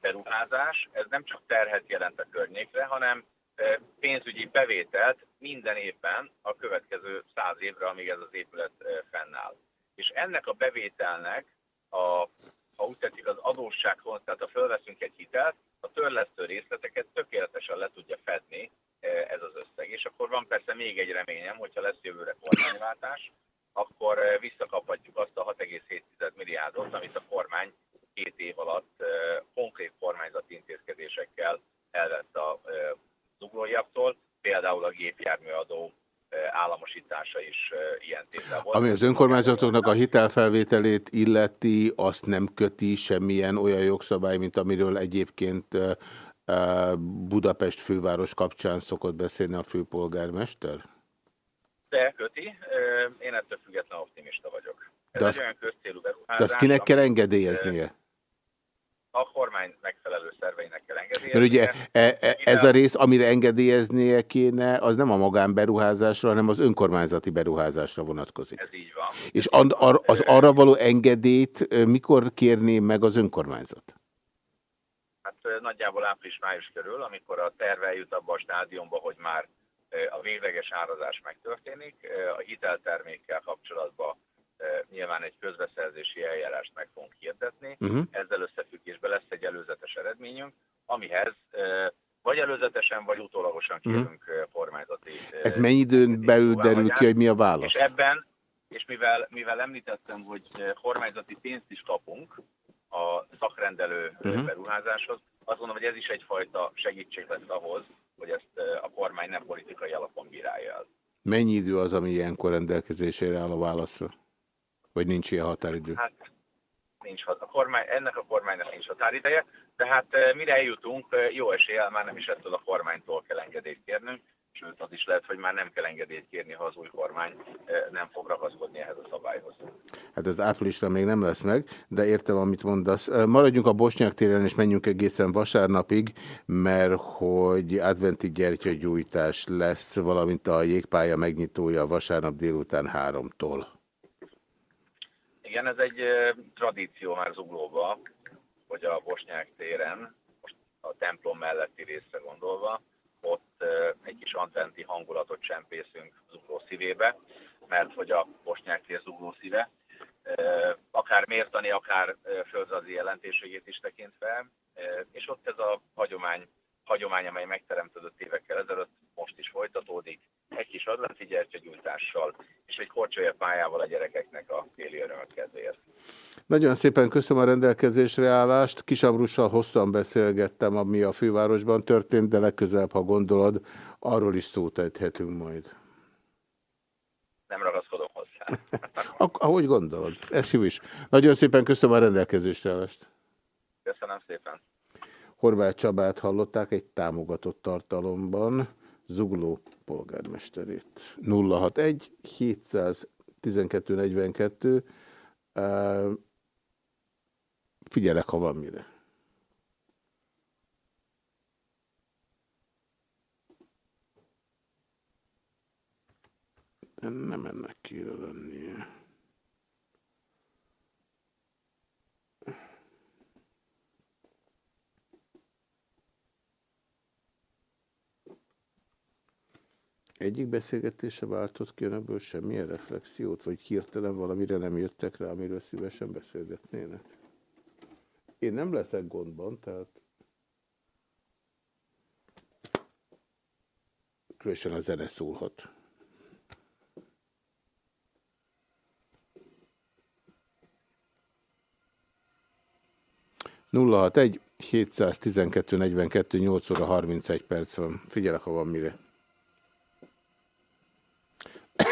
[SPEAKER 9] beruházás, ez nem csak terhet jelent a környékre, hanem pénzügyi bevételt minden évben a következő száz évre, amíg ez az épület fennáll. És ennek a bevételnek, a, ha úgy tetszik, az adóssághoz, tehát ha fölveszünk egy hitelt, a törlesztő részleteket tökéletesen le tudja fedni ez az összeg. És akkor van persze még egy reményem, hogyha lesz jövőre kormányváltás, akkor visszakaphatjuk azt a 6,7 milliárdot, amit a kormány két év alatt konkrét kormányzati intézkedésekkel elvett a zuglóiaktól, például a gépjárműadó államosítása is ilyen tétel volt.
[SPEAKER 1] Ami az önkormányzatoknak a hitelfelvételét illeti, azt nem köti semmilyen olyan jogszabály, mint amiről egyébként Budapest főváros kapcsán szokott beszélni a főpolgármester?
[SPEAKER 9] De köti. Én ettől független optimista vagyok. Ez
[SPEAKER 1] de
[SPEAKER 9] azt, egy olyan közcélú beruházás.
[SPEAKER 1] De azt kinek kell engedélyeznie?
[SPEAKER 9] A kormány megfelelő szerveinek kell engedélyezni.
[SPEAKER 1] Mert ugye e, e, ez a rész, amire engedélyeznie kéne, az nem a magánberuházásra, hanem az önkormányzati beruházásra vonatkozik.
[SPEAKER 9] Ez így van.
[SPEAKER 1] És az arra való engedélyt mikor kérné meg az önkormányzat?
[SPEAKER 9] Hát nagyjából április-május körül, amikor a terve jut abba a stádiumba, hogy már a végleges árazás megtörténik, a hiteltermékkel kapcsolatban nyilván egy közbeszerzési eljárást meg fogunk hirdetni. Uh-huh. Ezzel összefüggésben lesz egy előzetes eredményünk, amihez vagy előzetesen, vagy utólagosan mhm. kérünk uh-huh. kormányzati...
[SPEAKER 1] Ez mennyi időn belül derül ki, hogy mi a válasz?
[SPEAKER 9] És ebben, és mivel, mivel említettem, hogy kormányzati pénzt is kapunk a szakrendelő uh-huh. beruházáshoz, azt mondom, hogy ez is egyfajta segítség lesz ahhoz, hogy ezt a kormány nem politikai alapon bírálja el.
[SPEAKER 1] Mennyi idő az, ami ilyenkor rendelkezésére áll a válaszra? Vagy nincs ilyen határidő?
[SPEAKER 9] Hát nincs, a kormány, ennek a kormánynak nincs határideje, tehát eh, mire eljutunk, jó eséllyel már nem is ettől a kormánytól kell engedélyt kérnünk, sőt az is lehet, hogy már nem kell engedélyt kérni, ha az új kormány nem fog ragaszkodni ehhez a szabályhoz.
[SPEAKER 1] Hát az áprilisra még nem lesz meg, de értem, amit mondasz. Maradjunk a Bosnyák téren, és menjünk egészen vasárnapig, mert hogy adventi gyertyagyújtás lesz, valamint a jégpálya megnyitója vasárnap délután háromtól.
[SPEAKER 9] Igen, ez egy tradíció már Zuglóba, hogy a Bosnyák téren, most a templom melletti részre gondolva, ott egy kis adventi hangulatot csempészünk Zugló szívébe, mert hogy a Bosnyák tér Zugló szíve, akár mértani, akár földrajzi jelentőségét is tekintve, és ott ez a hagyomány, hagyomány, amely megteremtődött évekkel ezelőtt, most is folytatódik, egy kis adventi gyertyagyújtással, és egy korcsolya pályával a gyerekeknek a téli örömök kedvéért.
[SPEAKER 1] Nagyon szépen köszönöm a rendelkezésre állást. Kisamrussal hosszan beszélgettem, ami a fővárosban történt, de legközelebb, ha gondolod, arról is szót ejthetünk majd.
[SPEAKER 9] Nem ragaszkodom hozzá.
[SPEAKER 1] Ahogy gondolod. Ez jó is. Nagyon szépen köszönöm a rendelkezésre állást.
[SPEAKER 9] Köszönöm szépen.
[SPEAKER 1] Horváth Csabát hallották egy támogatott tartalomban. Zugló polgármesterét. 061 712 42 uh, figyelek, ha van mire. Nem ennek kéne lennie. Egyik beszélgetése váltott ki önökből semmilyen reflexiót, vagy hirtelen valamire nem jöttek rá, amiről szívesen beszélgetnének? Én nem leszek gondban, tehát különösen a zene szólhat. Nulla egy 712 42 8 óra 31 perc van. Figyelek, ha van mire.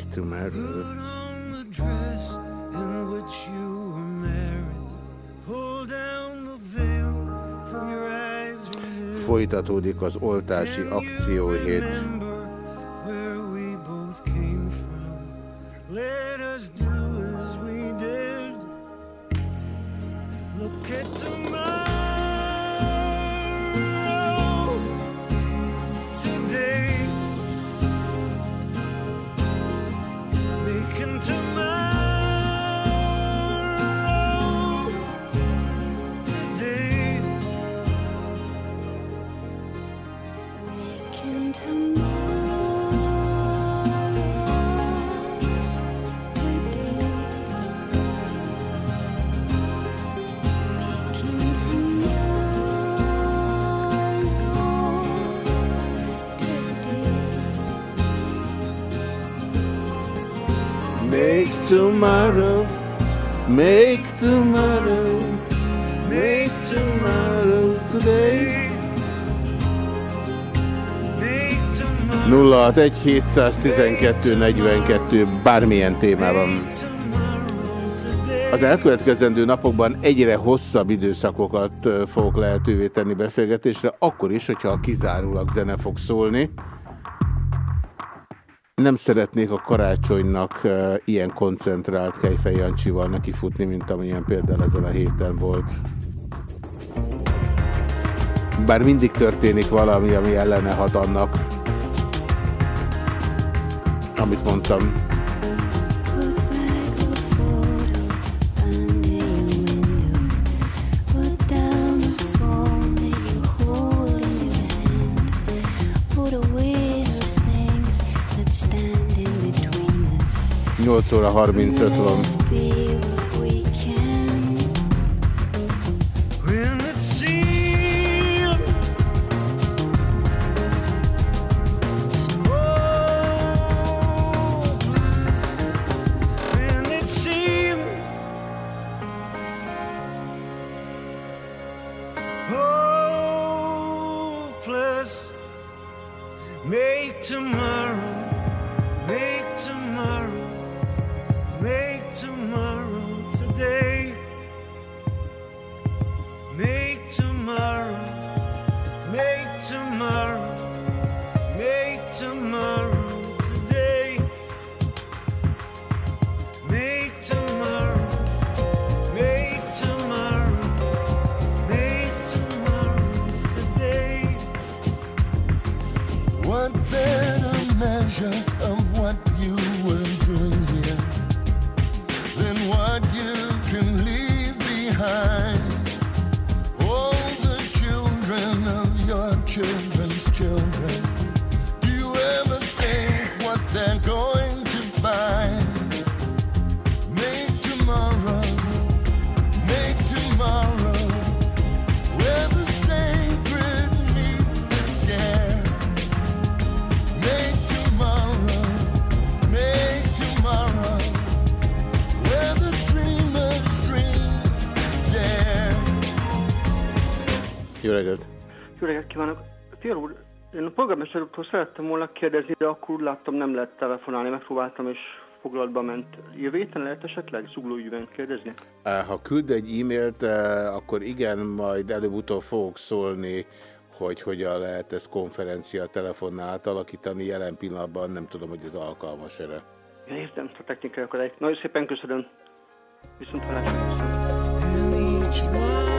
[SPEAKER 1] Make tomorrow. Folytatódik az oltási akcióhét. 061 712 42 bármilyen témában. Az elkövetkezendő napokban egyre hosszabb időszakokat fogok lehetővé tenni beszélgetésre, akkor is, hogyha kizárólag zene fog szólni. Nem szeretnék a karácsonynak ilyen koncentrált Kejfej Jancsival nekifutni, mint amilyen például ezen a héten volt. Bár mindig történik valami, ami ellene hat annak, amit mondtam. Nyolc óra 35 van.
[SPEAKER 10] Úrtól szerettem volna kérdezni, de akkor láttam nem lehet telefonálni, megpróbáltam és foglalatba ment. Jövő héten lehet esetleg zuglóügyben kérdezni?
[SPEAKER 1] Ha küld egy e-mailt, akkor igen, majd előbb-utóbb fogok szólni, hogy hogyan lehet ezt konferencia telefonnál átalakítani. Jelen pillanatban nem tudom, hogy ez alkalmas erre.
[SPEAKER 10] Ja, értem, a technikai akadályok. Nagyon szépen köszönöm. Viszont hallásra.
[SPEAKER 3] Each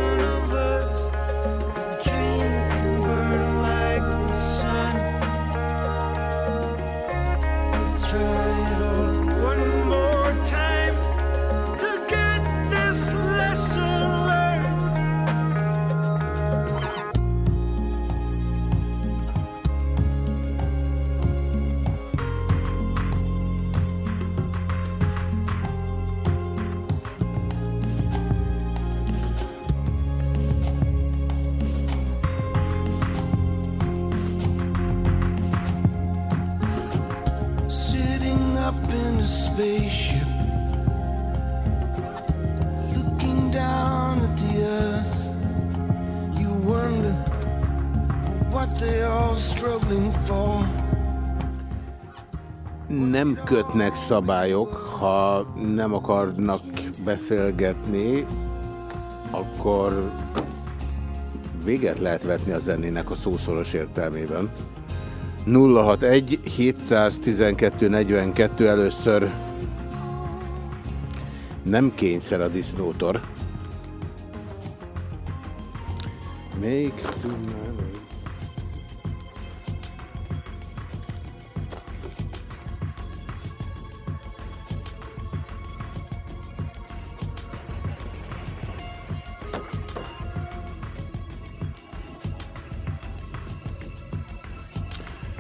[SPEAKER 1] kötnek szabályok, ha nem akarnak beszélgetni, akkor véget lehet vetni a zenének a szószoros értelmében. 061 712 42 először nem kényszer a disznótor. Make tonight.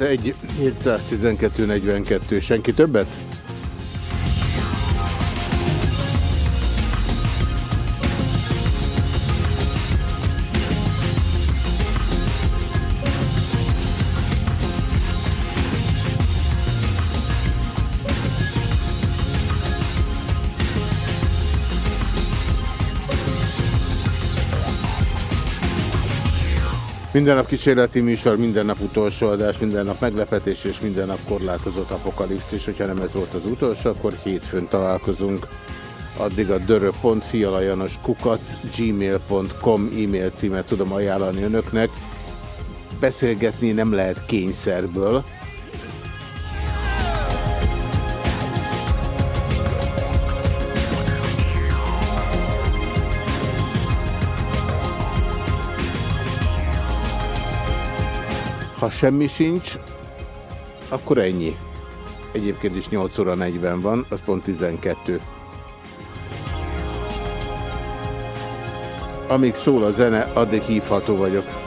[SPEAKER 1] Egy 712 42. Senki többet? Minden nap kísérleti műsor, minden nap utolsó adás, minden nap meglepetés és minden nap korlátozott apokalipszis. Hogyha nem ez volt az utolsó, akkor hétfőn találkozunk. Addig a dörö.fialajanos kukac gmail.com e-mail címet tudom ajánlani önöknek. Beszélgetni nem lehet kényszerből. Ha semmi sincs, akkor ennyi. Egyébként is 8 óra 40 van, az pont 12. Amíg szól a zene, addig hívható vagyok.